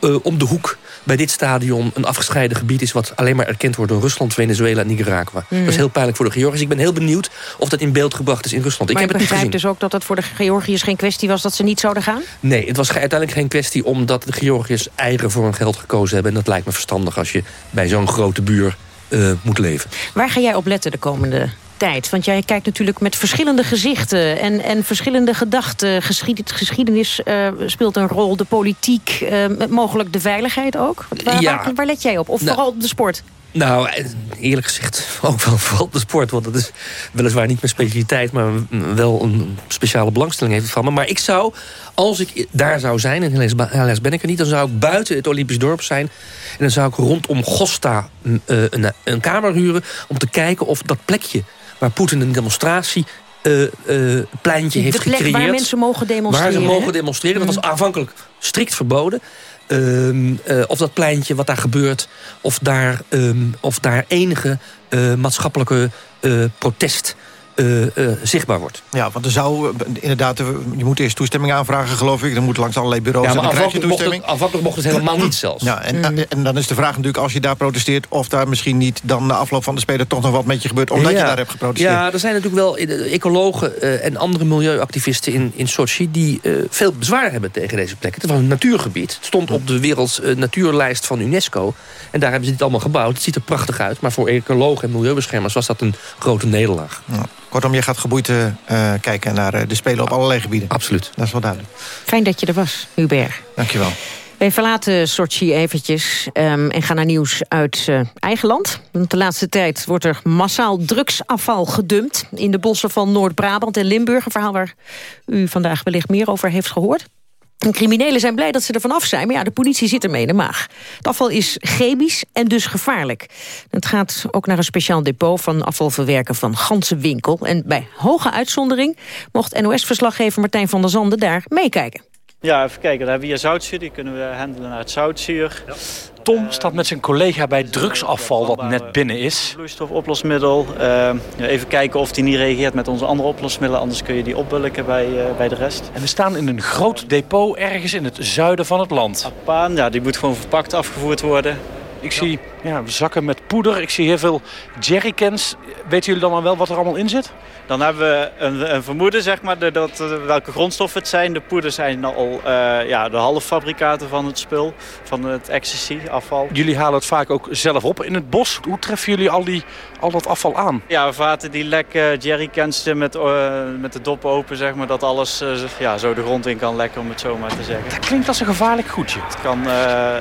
S19: uh, om de hoek bij dit stadion een afgescheiden gebied is... wat alleen maar erkend wordt door Rusland, Venezuela en Nicaragua. Mm. Dat is heel pijnlijk voor de Georgiërs. Ik ben heel benieuwd of dat in beeld gebracht is in Rusland.
S3: Maar
S19: ik heb
S3: het
S19: niet gezien.
S3: dus ook dat het voor de Georgiërs geen kwestie was... dat ze niet zouden gaan?
S19: Nee, het was uiteindelijk geen kwestie... omdat de Georgiërs eigen voor hun geld gekozen hebben. En dat lijkt me verstandig als je bij zo'n grote buur uh, moet leven.
S3: Waar ga jij op letten de komende tijd? Want jij kijkt natuurlijk met verschillende gezichten en, en verschillende gedachten. Geschied, geschiedenis uh, speelt een rol, de politiek, uh, mogelijk de veiligheid ook. Waar,
S19: Ja.
S3: waar, waar let jij op? Of
S19: Nou,
S3: vooral op de sport?
S19: Nou, eh, eerlijk gezegd <laughs> ook wel vooral op de sport. Want dat is weliswaar niet mijn specialiteit... maar wel een speciale belangstelling heeft het van me. Maar ik zou, als ik daar zou zijn... en helaas, ben ik er niet... dan zou ik buiten het Olympisch dorp zijn... en dan zou ik rondom Gosta mm, eh, een, een kamer huren... om te kijken of dat plekje waar Poetin een demonstratie... eh, eh, pleintje heeft gecreëerd.
S3: waar mensen mogen demonstreren.
S19: Waar ze mogen demonstreren. Dat was
S3: Mm.
S19: aanvankelijk strikt verboden. Ehm, eh, of dat pleintje, wat daar gebeurt... of daar, ehm, of daar enige maatschappelijke protest eh, eh, zichtbaar wordt.
S2: Ja, want er zou eh, inderdaad... je moet eerst toestemming aanvragen, geloof ik. Dan moet langs allerlei bureaus
S19: Ja,
S2: en
S19: maar
S2: dan krijg je
S19: afhankelijk mocht,
S2: toestemming.
S19: het, afhankelijk mocht het helemaal niet zelfs.
S2: Ja, en, en dan is de vraag natuurlijk, als je daar protesteert... of daar misschien niet dan na afloop van de Spelen toch nog wat met je gebeurt... omdat je daar hebt geprotesteerd.
S19: Ja, er zijn natuurlijk wel ecologen eh, en andere milieuactivisten in, in Sochi... die eh, veel bezwaar hebben tegen deze plek. Het was een natuurgebied. Het stond op de werelds natuurlijst van UNESCO. En daar hebben ze dit allemaal gebouwd. Het ziet er prachtig uit. Maar voor ecologen en milieubeschermers was dat een grote nederlaag.
S2: Ja. Kortom, je gaat geboeid eh, eh, kijken naar eh, de Spelen op allerlei gebieden.
S19: Absoluut.
S2: Dat is wel duidelijk.
S3: Fijn dat je er was, Hubert.
S2: Dankjewel.
S3: Wij verlaten Sochi eventjes ehm, en gaan naar nieuws uit eh, eigen land. Want de laatste tijd wordt er massaal drugsafval gedumpt... in de bossen van Noord-Brabant en Limburg. Een verhaal waar u vandaag wellicht meer over heeft gehoord. En criminelen zijn blij dat ze er vanaf zijn, maar ja, de politie zit ermee in de maag. Het afval is chemisch en dus gevaarlijk. Het gaat ook naar een speciaal depot van afvalverwerken van Gansenwinkel. En bij hoge uitzondering mocht NOS-verslaggever Martijn van der Zanden daar meekijken.
S20: Ja, even kijken. Daar hebben we hier zoutzuur. Die kunnen we handelen naar het zoutzuur.
S21: Tom staat met zijn collega bij drugsafval dat net binnen is.
S20: Vloeistofoplosmiddel. Eh, even kijken of die niet reageert met onze andere oplosmiddelen. Anders kun je die opbulken bij, eh, bij de rest.
S21: En we staan in een groot depot ergens in het zuiden van het land.
S20: Paan, ja, die moet gewoon verpakt afgevoerd worden.
S21: Ik zie ja, zakken met poeder. Ik zie heel veel jerrycans. Weten jullie dan al wel wat er allemaal in zit?
S20: Dan hebben we een, een vermoeden, zeg maar, de- dat, eh, welke grondstoffen het zijn. De poeder zijn al eh, ja, de halffabrikaten van het spul, van het ecstasy-afval.
S21: Jullie halen het vaak ook zelf op in het bos. Hoe treffen jullie al, die, al dat afval aan?
S20: Ja, vaten die lekken, jerrycans met, eh, met de dop open, zeg maar, dat alles ja, zo de grond in kan lekken, om het zo maar te zeggen.
S21: Dat klinkt als een gevaarlijk goedje.
S20: Het kan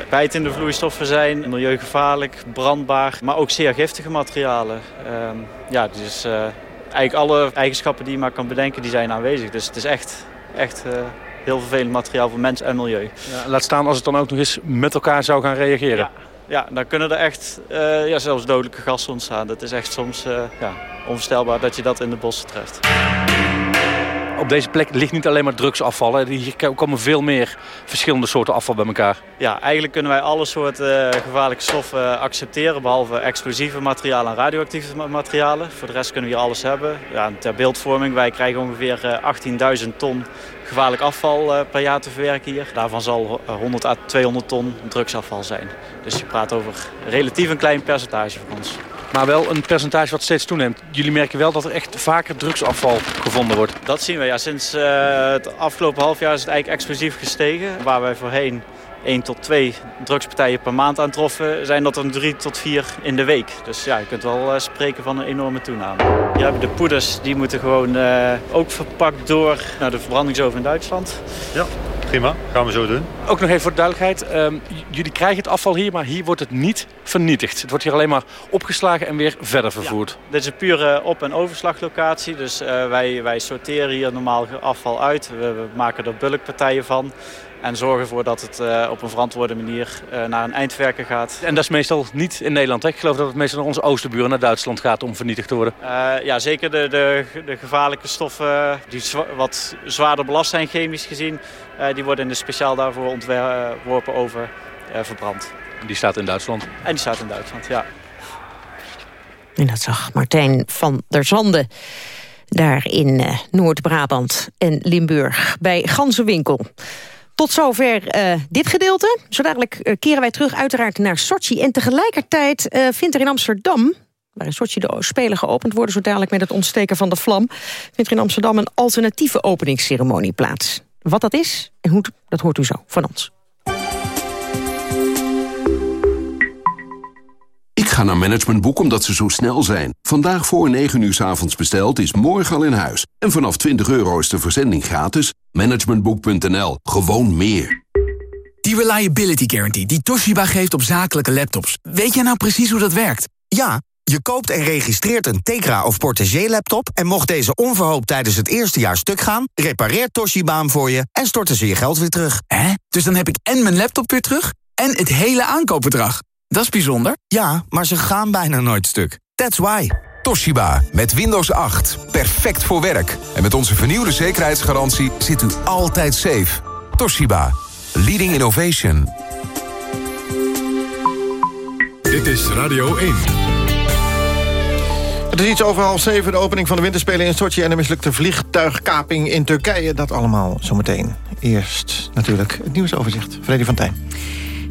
S20: bijtende vloeistoffen zijn, milieugevaarlijk, brandbaar, maar ook zeer giftige materialen. Ehm, ja, dus eh, eigenlijk alle eigenschappen die je maar kan bedenken, die zijn aanwezig. Dus het is echt, echt eh, heel vervelend materiaal voor mens en milieu.
S21: Ja, laat staan als het dan ook nog eens met elkaar zou gaan reageren.
S20: Ja, dan kunnen er echt eh, ja, zelfs dodelijke gassen ontstaan. Het is echt soms eh, ja, onvoorstelbaar dat je dat in de bossen treft.
S21: Op deze plek ligt niet alleen maar drugsafval. Hier komen veel meer verschillende soorten afval bij elkaar.
S20: Ja, eigenlijk kunnen wij alle soorten eh, gevaarlijke stoffen accepteren, behalve explosieve materialen en radioactieve ma- materialen. Voor de rest kunnen we hier alles hebben. Ja, ter beeldvorming, wij krijgen ongeveer eh, 18.000 ton gevaarlijk afval eh, per jaar te verwerken hier. Daarvan zal eh, 100 à 200 ton drugsafval zijn. Dus je praat over relatief een klein percentage voor ons.
S21: Maar wel een percentage wat steeds toeneemt. Jullie merken wel dat er echt vaker drugsafval gevonden wordt.
S20: Dat zien we. Ja. Sinds uh, het afgelopen half jaar is het eigenlijk explosief gestegen. Waar wij voorheen 1 tot 2 drugspartijen per maand aantroffen, zijn dat er 3 tot 4 in de week. Dus ja, je kunt wel uh, spreken van een enorme toename. Hier hebben de poeders, die moeten gewoon uh, ook verpakt door naar de verbrandingsoven in Duitsland.
S22: Ja. Prima, gaan we zo doen.
S21: Ook nog even voor de duidelijkheid. Um, jullie krijgen het afval hier, maar hier wordt het niet vernietigd. Het wordt hier alleen maar opgeslagen en weer verder vervoerd.
S20: Ja, dit is een pure op- en overslaglocatie. Dus uh, wij, wij sorteren hier normaal afval uit. We, we maken er bulkpartijen van. En zorgen ervoor dat het uh, op een verantwoorde manier uh, naar een eindwerker gaat.
S21: En dat is meestal niet in Nederland. Hè? Ik geloof dat het meestal naar onze oosterburen, naar Duitsland gaat om vernietigd te worden.
S20: Uh, ja, zeker de, de, de gevaarlijke stoffen die zwa wat zwaarder belast zijn chemisch gezien. die worden in de speciaal daarvoor ontworpen over verbrand.
S21: En die staat in Duitsland?
S20: En die staat in Duitsland, ja.
S3: En dat zag Martijn van der Zanden daar in Noord-Brabant en Limburg bij Ganzenwinkel. Tot zover uh, dit gedeelte. Zo dadelijk uh, keren wij terug uiteraard naar Sochi. En tegelijkertijd uh, vindt er in Amsterdam... waar in Sochi de Spelen geopend worden... zo dadelijk met het ontsteken van de vlam... vindt er in Amsterdam een alternatieve openingsceremonie plaats. Wat dat is en hoe, dat hoort u zo van ons.
S23: Ik ga naar Managementboek omdat ze zo snel zijn. Vandaag voor 9 uur s avonds besteld is morgen al in huis. En vanaf 20 euro is de verzending gratis. Managementboek.nl. Gewoon meer.
S24: Die Reliability Guarantee die Toshiba geeft op zakelijke laptops. Weet jij nou precies hoe dat werkt?
S25: Ja, je koopt en registreert een Tegra of Portagee laptop... en mocht deze onverhoopt tijdens het eerste jaar stuk gaan... repareert Toshiba hem voor je en storten ze je geld weer terug.
S24: Hè? Dus dan heb ik en mijn laptop weer terug... en het hele aankoopbedrag. Dat is bijzonder.
S25: Ja, maar ze gaan bijna nooit stuk. That's why.
S8: Toshiba, met Windows 8. Perfect voor werk. En met onze vernieuwde zekerheidsgarantie zit u altijd safe. Toshiba, leading innovation.
S1: Dit is Radio 1.
S2: Het is iets over half zeven, de opening van de winterspelen in Sochi... en de mislukte vliegtuigkaping in Turkije. Dat allemaal zometeen. Eerst natuurlijk het nieuwsoverzicht. Freddy van Tijn.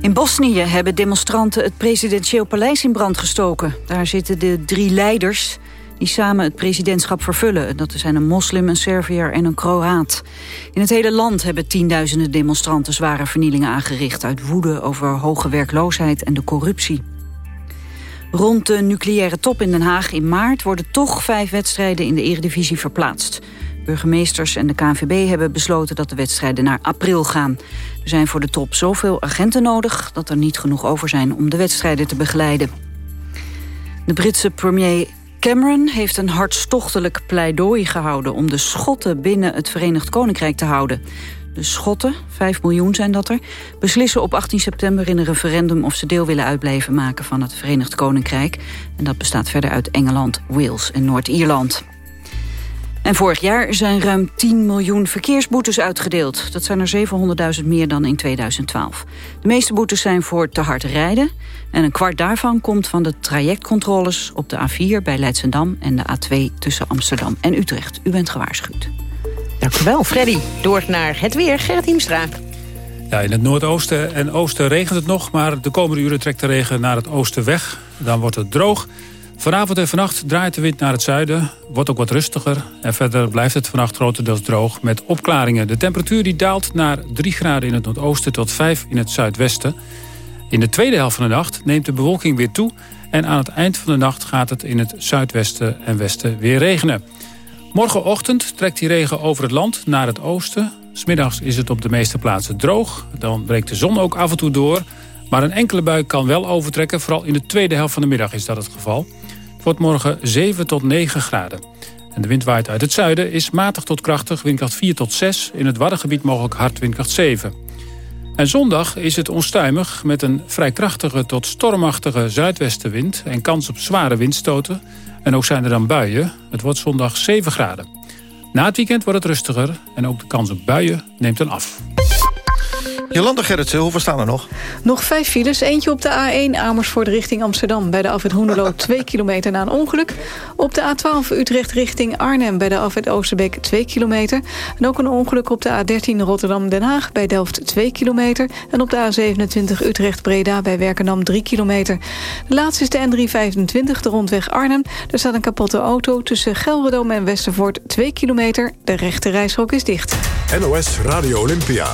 S26: In Bosnië hebben demonstranten het presidentieel paleis in brand gestoken. Daar zitten de drie leiders die samen het presidentschap vervullen. Dat zijn een moslim, een Serviër en een Kroaat. In het hele land hebben tienduizenden demonstranten zware vernielingen aangericht... uit woede over hoge werkloosheid en de corruptie. Rond de nucleaire top in Den Haag in maart... worden toch vijf wedstrijden in de eredivisie verplaatst. Burgemeesters en de KNVB hebben besloten dat de wedstrijden naar april gaan. Er zijn voor de top zoveel agenten nodig... dat er niet genoeg over zijn om de wedstrijden te begeleiden. De Britse premier Cameron heeft een hartstochtelijk pleidooi gehouden... om de Schotten binnen het Verenigd Koninkrijk te houden. De Schotten, 5 miljoen zijn dat er, beslissen op 18 september in een referendum... of ze deel willen uitblijven maken van het Verenigd Koninkrijk. En dat bestaat verder uit Engeland, Wales en Noord-Ierland. En vorig jaar zijn ruim 10 miljoen verkeersboetes uitgedeeld. Dat zijn er 700.000 meer dan in 2012. De meeste boetes zijn voor te hard rijden. En een kwart daarvan komt van de trajectcontroles op de A4 bij Leidsendam... en de A2 tussen Amsterdam en Utrecht. U bent gewaarschuwd.
S3: Dank u wel, Freddy. Door naar het weer, Gerrit Hiemstra.
S27: Ja, in het noordoosten en oosten regent het nog... maar de komende uren trekt de regen naar het oosten weg. Dan wordt het droog. Vanavond en vannacht draait de wind naar het zuiden, wordt ook wat rustiger... en verder blijft het vannacht grotendeels droog met opklaringen. De temperatuur die daalt naar 3 graden in het noordoosten tot 5 in het zuidwesten. In de tweede helft van de nacht neemt de bewolking weer toe... en aan het eind van de nacht gaat het in het zuidwesten en westen weer regenen. Morgenochtend trekt die regen over het land naar het oosten. Smiddags is het op de meeste plaatsen droog. Dan breekt de zon ook af en toe door... Maar een enkele bui kan wel overtrekken. Vooral in de tweede helft van de middag is dat het geval. Wordt morgen 7 tot 9 graden. En de wind waait uit het zuiden, is matig tot krachtig, windkracht 4 tot 6. In het Waddengebied mogelijk hard windkracht 7. En zondag is het onstuimig met een vrij krachtige tot stormachtige zuidwestenwind... en kans op zware windstoten. En ook zijn er dan buien. Het wordt zondag 7 graden. Na het weekend wordt het rustiger en ook de kans op buien neemt dan af.
S2: Jolanda Gerritsen, hoeveel staan er nog?
S28: Nog vijf files. Eentje op de A1 Amersfoort richting Amsterdam... bij de afwit Hoenderloo <laughs> 2 kilometer na een ongeluk. Op de A12 Utrecht richting Arnhem bij de afwit Oosterbeek 2 kilometer. En ook een ongeluk op de A13 Rotterdam-Den Haag bij Delft 2 kilometer. En op de A27 Utrecht-Breda bij Werkendam 3 kilometer. De laatste is de N325, de rondweg Arnhem. Er staat een kapotte auto tussen Gelredome en Westervoort 2 kilometer. De rechte reishok is dicht.
S1: NOS Radio Olympia.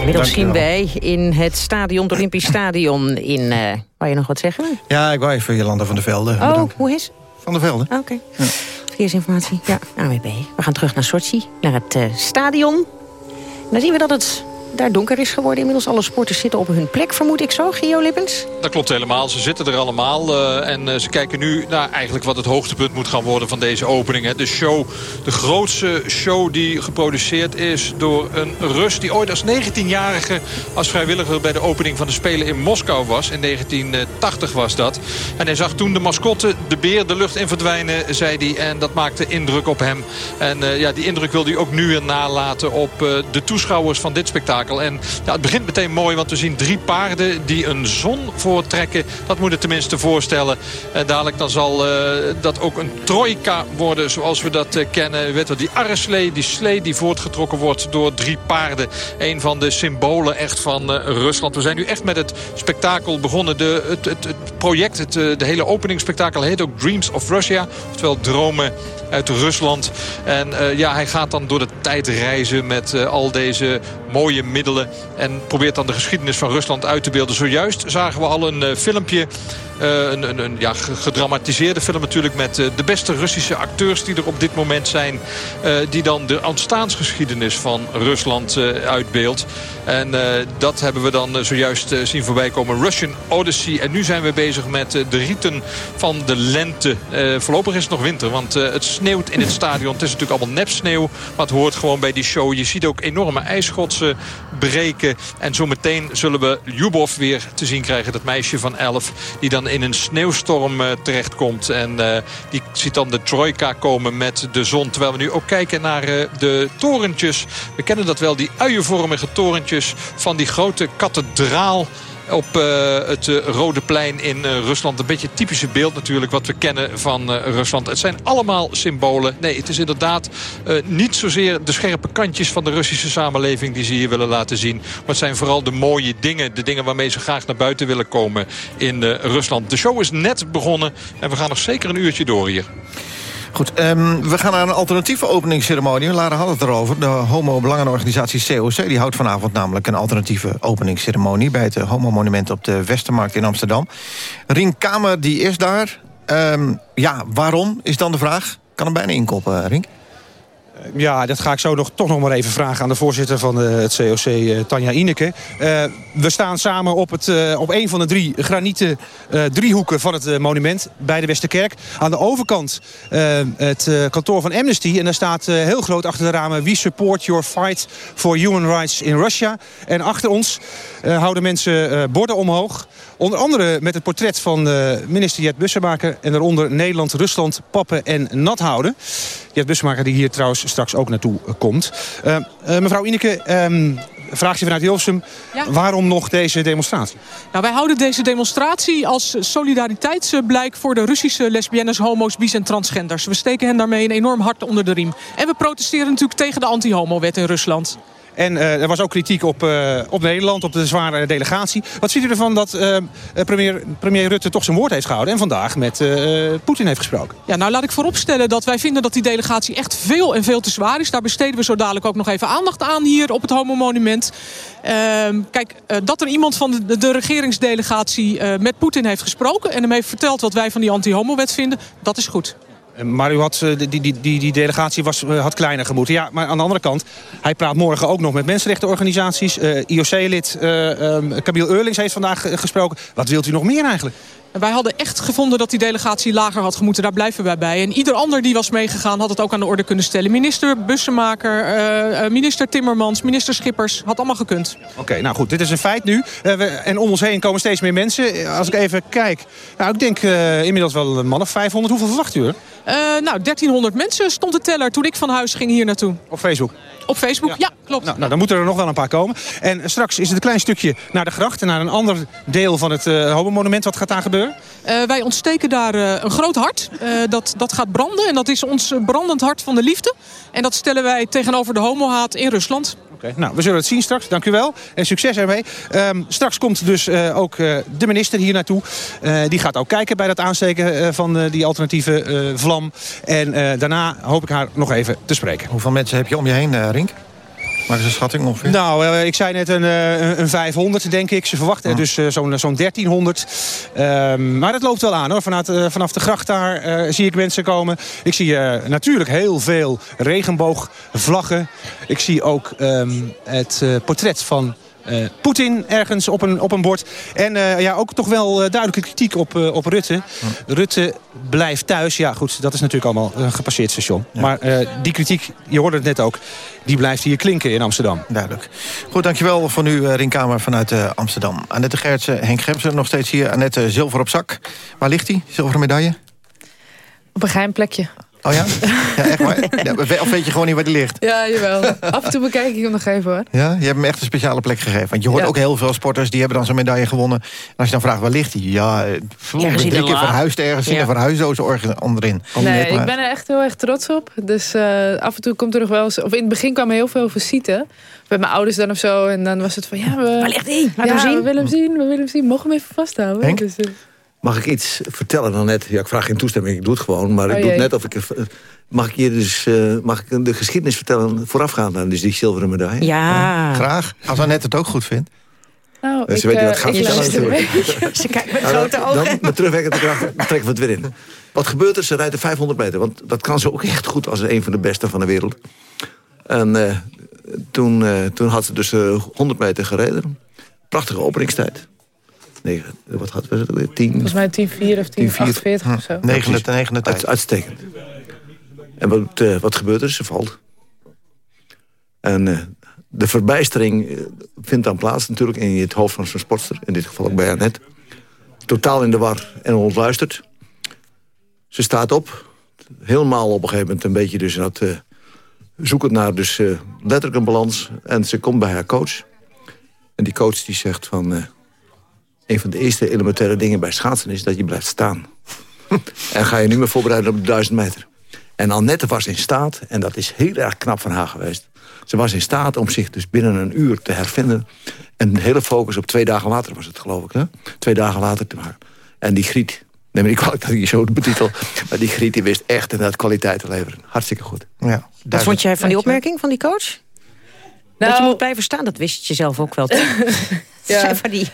S3: Inmiddels zien wij in het stadion, het Olympisch Stadion in... Uh, wou je nog wat zeggen?
S2: Ja, ik wou even Jolanda van der Velde.
S3: Oh, bedanken. hoe is?
S2: Van der Velde.
S3: Oké. Okay. Ja. Verkeersinformatie. Ja, AWB. We gaan terug naar Sochi, naar het uh, stadion. En dan zien we dat het daar donker is geworden. Inmiddels alle sporters zitten op hun plek, vermoed ik zo, Gio Lippens?
S11: Dat klopt helemaal. Ze zitten er allemaal. Uh, en uh, ze kijken nu naar eigenlijk wat het hoogtepunt moet gaan worden van deze opening. Hè. De show, de grootste show die geproduceerd is door een Rus... die ooit als 19-jarige als vrijwilliger bij de opening van de Spelen in Moskou was. In 1980 was dat. En hij zag toen de mascotte, de beer, de lucht in verdwijnen, zei hij. En dat maakte indruk op hem. En uh, ja, die indruk wil hij ook nu weer nalaten op de toeschouwers van dit spektakel. En ja, het begint meteen mooi, want we zien drie paarden die een zon voortrekken. Dat moet het tenminste voorstellen. En dadelijk dan zal uh, dat ook een trojka worden zoals we dat uh, kennen. Weet wel, die arreslee, die slee die voortgetrokken wordt door drie paarden. Een van de symbolen echt van uh, Rusland. We zijn nu echt met het spektakel begonnen. De, het, het, het project, het, de hele openingsspektakel heet ook Dreams of Russia. Oftewel dromen uit Rusland. En ja, hij gaat dan door de tijd reizen met al deze mooie middelen. En probeert dan de geschiedenis van Rusland uit te beelden. Zojuist zagen we al een uh, filmpje. Uh, een, een, een ja, gedramatiseerde film natuurlijk met uh, de beste Russische acteurs die er op dit moment zijn. Die dan de ontstaansgeschiedenis van Rusland uitbeeldt. En dat hebben we dan zojuist zien voorbij komen. Russian Odyssey. En nu zijn we bezig met de rieten van de lente. voorlopig is het nog winter, want het sneeuwt in het stadion. Het is natuurlijk allemaal nepsneeuw, maar het hoort gewoon bij die show. Je ziet ook enorme breken. En zometeen zullen we Ljubov weer te zien krijgen. Dat meisje van 11 die dan in een sneeuwstorm uh, terechtkomt. En uh, die ziet dan de trojka komen met de zon. Terwijl we nu ook kijken naar uh, de torentjes. We kennen dat wel, die uienvormige torentjes van die grote kathedraal op uh, het uh, Rode Plein in uh, Rusland. Een beetje het typische beeld natuurlijk wat we kennen van Rusland. Het zijn allemaal symbolen. Nee, het is inderdaad niet zozeer de scherpe kantjes van de Russische samenleving die ze hier willen laten zien. Maar het zijn vooral de mooie dingen. De dingen waarmee ze graag naar buiten willen komen in Rusland. De show is net begonnen en we gaan nog zeker een uurtje door hier.
S2: Goed, um, we gaan naar een alternatieve openingsceremonie. Lara had het erover. De homo-belangenorganisatie COC die houdt vanavond namelijk een alternatieve openingsceremonie... bij het homo-monument op de Westermarkt in Amsterdam. Rien Kamer die is daar. Um, ja, waarom is dan de vraag? Kan hem bijna inkoppen, Rink.
S29: Ja, dat ga ik zo nog, toch nog maar even vragen aan de voorzitter van uh, het COC, uh, Tanja Ineke. Uh, we staan samen op, het, op een van de drie granieten driehoeken van het monument bij de Westerkerk. Aan de overkant het kantoor van Amnesty. En daar staat heel groot achter de ramen... We support your fight for human rights in Russia. En achter ons houden mensen borden omhoog. Onder andere met het portret van minister Jet Bussemaker... en daaronder Nederland, Rusland, Pappen en Nat houden. Jet Bussemaker die hier trouwens straks ook naartoe komt. Uh, uh, mevrouw Ineke, um, vraag je vanuit Hilversum. Ja. Waarom nog deze demonstratie?
S30: Nou, wij houden deze demonstratie als solidariteitsblijk... voor de Russische lesbiennes, homo's, bis en transgenders. We steken hen daarmee een enorm hart onder de riem. En we protesteren natuurlijk tegen de anti-homo-wet in Rusland.
S29: En uh, er was ook kritiek op, uh, op Nederland, op de zware delegatie. Wat ziet u ervan dat uh, premier, premier Rutte toch zijn woord heeft gehouden... en vandaag met Poetin heeft gesproken?
S30: Ja, nou laat ik vooropstellen dat wij vinden dat die delegatie echt veel en veel te zwaar is. Daar besteden we zo dadelijk ook nog even aandacht aan hier op het Homo Monument. Ehm, kijk, dat er iemand van de, de regeringsdelegatie met Poetin heeft gesproken... en hem heeft verteld wat wij van die anti-homo-wet vinden, dat is goed.
S29: Maar u had, die, die, die, die delegatie was, had kleiner gemoeten. Ja, maar aan de andere kant, hij praat morgen ook nog met mensenrechtenorganisaties. IOC-lid um, Kabiel Eurlings heeft vandaag gesproken. Wat wilt u nog meer eigenlijk?
S30: Wij hadden echt gevonden dat die delegatie lager had gemoeten. Daar blijven wij bij. En ieder ander die was meegegaan had het ook aan de orde kunnen stellen. Minister Bussemaker, uh, minister Timmermans, minister Schippers. Had allemaal gekund.
S29: Oké, nou goed. Dit is een feit nu. Uh, we, en om ons heen komen steeds meer mensen. Als ik even kijk. Nou, ik denk inmiddels wel een man of 500. Hoeveel verwacht u er?
S30: nou, 1300 mensen stond de teller toen ik van huis ging hier naartoe.
S29: Op Facebook?
S30: Op Facebook, ja, klopt.
S29: Nou, nou, dan moeten er nog wel een paar komen. En straks is het een klein stukje naar de gracht... en naar een ander deel van het uh, Homo-monument. Wat gaat daar gebeuren?
S30: Uh, wij ontsteken daar uh, een groot hart. dat, dat gaat branden en dat is ons brandend hart van de liefde. En dat stellen wij tegenover de homohaat in Rusland.
S29: Nou, we zullen het zien straks. Dank u wel. En succes ermee. Um, straks komt dus uh, ook uh, de minister hier naartoe. Uh, die gaat ook kijken bij dat aansteken van die alternatieve vlam. En daarna hoop ik haar nog even te spreken.
S2: Hoeveel mensen heb je om je heen, Rink? Maar is een schatting ongeveer?
S29: Nou, uh, ik zei net een, uh, een 500, denk ik. Ze verwachten dus uh, zo'n zo'n 1300. Um, maar het loopt wel aan, hoor. Vanuit, vanaf de gracht daar zie ik mensen komen. Ik zie natuurlijk heel veel regenboogvlaggen. Ik zie ook um, het portret van uh, Poetin ergens op een, op een bord. En uh, ja, ook toch wel uh, duidelijke kritiek op, op Rutte. Rutte blijft thuis. Ja goed, dat is natuurlijk allemaal een gepasseerd station. Ja. Maar die kritiek, je hoorde het net ook, die blijft hier klinken in Amsterdam.
S2: Duidelijk. Goed, dankjewel voor nu Rinkamer vanuit Amsterdam. Annette Gertsen, Henk Gremsen nog steeds hier. Annette, zilver op zak. Waar ligt die, zilveren medaille?
S12: Op een geheim plekje.
S2: Oh ja? <laughs> Ja, echt waar? Ja, of weet je gewoon niet waar die ligt?
S12: Ja, jawel. Af en toe bekijk ik hem nog even hoor.
S2: Ja, je hebt hem echt een speciale plek gegeven. Want je hoort ja. ook heel veel sporters, die hebben dan zo'n medaille gewonnen. En als je dan vraagt, waar ligt die? Ja, vroeger drie keer verhuisd ergens ja. in een verhuisdoos onderin.
S12: Nee, ik ben er echt heel erg trots op. Dus uh, af en toe komt er nog wel eens... Of in het begin kwam er heel veel visite. Met mijn ouders dan of zo. En dan was het van, ja, we...
S3: Waar ligt die?
S12: Laat
S3: ja,
S12: hem zien. we willen hem zien, we willen hem zien. Mogen we hem even vasthouden?
S2: Henk?
S12: Dus, uh...
S13: Mag ik iets vertellen dan net? Ja, ik vraag geen toestemming, ik doe het gewoon. Maar oh, ik doe het net of ik... Mag ik je dus uh, mag ik de geschiedenis vertellen voorafgaand aan dus die zilveren medaille?
S3: Ja.
S2: ja. Graag. Als Annette het ook goed vindt.
S12: Nou,
S13: dus
S12: ik,
S13: ze weet
S12: uh,
S13: wat gaat
S12: vertellen <laughs>
S3: Ze kijkt met nou, grote ogen.
S13: Dan met terugwerkende kracht trekken we het weer in. Wat gebeurt er? Ze rijden 500 meter. Want dat kan ze ook echt goed als een van de beste van de wereld. En uh, toen, uh, toen had ze dus 100 meter gereden. Prachtige openingstijd. Nee, wat had we het? 10,
S12: Volgens mij 10-4 of 10-48 hm. of zo.
S2: Negende, negende tijd.
S13: Uit, uitstekend. En wat, uh, wat gebeurt er? Ze valt. En uh, de verbijstering uh, vindt dan plaats natuurlijk in het hoofd van zo'n sportster. In dit geval ook bij Annette. Totaal in de war en ontluisterd. Ze staat op. Helemaal op een gegeven moment een beetje dus dat... zoekend naar dus letterlijk een balans. En ze komt bij haar coach. En die coach die zegt van... een van de eerste elementaire dingen bij schaatsen is dat je blijft staan. <laughs> en ga je nu meer voorbereiden op de duizend meter. En Annette was in staat, en dat is heel erg knap van haar geweest... ze was in staat om zich dus binnen een uur te hervinden... en de hele focus op twee dagen later was het, geloof ik. Hè? Twee dagen later te maken. En die Griet, neem me niet kwalijk dat ik je zo betitel... maar die Griet die wist echt inderdaad kwaliteit te leveren. Hartstikke goed.
S2: Ja,
S3: Wat vond jij van die opmerking van die coach? Nou, dat je moet blijven staan, dat wist je zelf ook wel. <laughs> Ja. zijn van die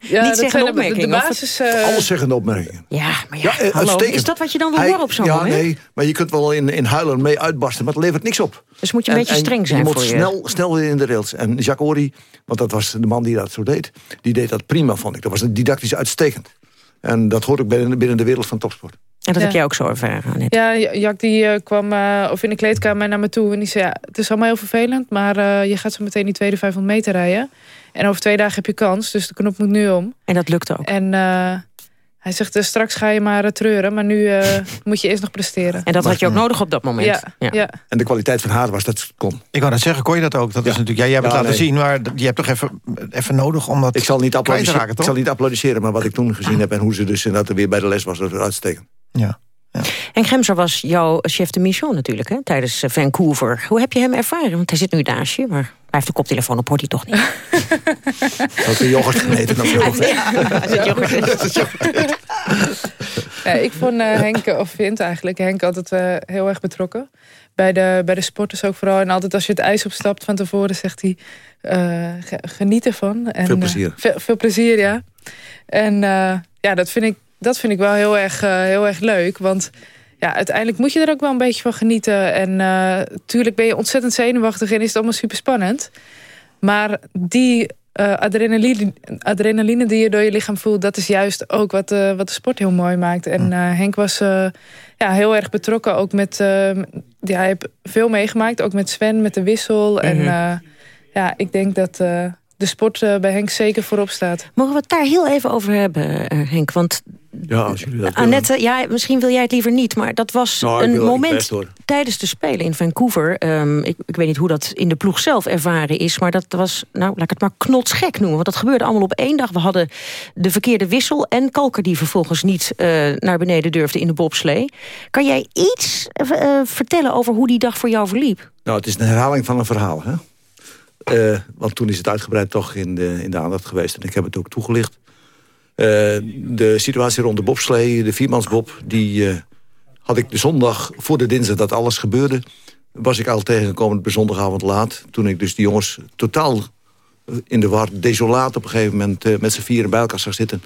S12: ja,
S3: niet zeggende
S12: opmerkingen. De, de basis, uh...
S13: Alles zeggende opmerkingen.
S3: Ja, maar ja, ja hallo, is dat wat je dan wil horen op zo'n
S13: ja,
S3: moment?
S13: nee, maar je kunt wel in, in huilen mee uitbarsten, maar het levert niks op.
S3: Dus moet je een
S13: en,
S3: beetje streng zijn
S13: je
S3: voor
S13: je. moet snel, snel weer in de rails. En Jacques Ory, want dat was de man die dat zo deed... die deed dat prima, vond ik. Dat was didactisch uitstekend. En dat hoor ik binnen, binnen de wereld van topsport.
S3: En dat ja. heb jij ook zo ervaren, net.
S12: Ja, Jack die uh, kwam uh, of in de kleedkamer naar me toe en die zei... Ja, het is allemaal heel vervelend, maar uh, je gaat zo meteen die tweede 500 meter rijden. En over twee dagen heb je kans, dus de knop moet nu om.
S3: En dat lukt ook.
S12: En hij zegt, straks ga je maar treuren, maar nu <laughs> moet je eerst nog presteren.
S3: En dat had je ook nodig op dat moment.
S12: Ja, ja. ja.
S13: En de kwaliteit van haar was dat het kon.
S2: Ik wou net zeggen, kon je dat ook? Dat is natuurlijk, ja, jij hebt het laten nee. zien, maar je hebt toch even, even nodig om dat
S13: ik zal niet
S2: te raken,
S13: Ik zal niet applaudisseren, maar wat ik toen gezien heb... en hoe ze dus inderdaad weer bij de les was, dat was uitstekend.
S2: Ja. Ja.
S3: En Gremser was jouw chef de mission natuurlijk, hè, tijdens Vancouver. Hoe heb je hem ervaren? Want hij zit nu naast je, maar hij heeft de koptelefoon op, hoort hij toch niet. <laughs>
S13: Had een yoghurt gemeten of <laughs> zo? <laughs>
S12: Ja, ik vond uh, Henk, of vind eigenlijk, Henk altijd uh, heel erg betrokken. Bij de, bij de sporters ook vooral. En altijd als je het ijs opstapt van tevoren, zegt hij... Uh, geniet ervan. En,
S13: veel plezier.
S12: Veel, veel, plezier, ja. En ja, dat vind ik dat vind ik wel heel erg, uh, heel erg leuk. Want ja, uiteindelijk moet je er ook wel een beetje van genieten. En uh, tuurlijk ben je ontzettend zenuwachtig en is het allemaal super spannend. Maar die eh, adrenaline, adrenaline die je door je lichaam voelt... dat is juist ook wat, uh, wat de sport heel mooi maakt. En uh, Henk was ja, heel erg betrokken. Ook met, ja, hij heeft veel meegemaakt. Ook met Sven, met de wissel. Mm -hmm. En ja, ik denk dat de sport bij Henk zeker voorop staat.
S3: Mogen we het daar heel even over hebben, Henk? Want
S13: ja, als jullie dat
S3: Annette, ja, misschien wil jij het liever niet... maar dat was
S13: nou,
S3: een moment tijdens de Spelen in Vancouver. Um, ik, ik, weet niet hoe dat in de ploeg zelf ervaren is... maar dat was, nou, laat ik het maar knotsgek noemen. Want dat gebeurde allemaal op één dag. We hadden de verkeerde wissel en Kalker... die vervolgens niet uh, naar beneden durfde in de bobslee. Kan jij iets uh, vertellen over hoe die dag voor jou verliep?
S13: Nou, het is een herhaling van een verhaal, hè? Uh, want toen is het uitgebreid toch in de, in de aandacht geweest. En ik heb het ook toegelicht. Uh, de situatie rond de bobslee, de viermansbob... die uh, had ik de zondag voor de dinsdag dat alles gebeurde... was ik al tegengekomen op zondagavond laat. Toen ik dus die jongens totaal in de war, desolaat op een gegeven moment... Met z'n vieren bij elkaar zag zitten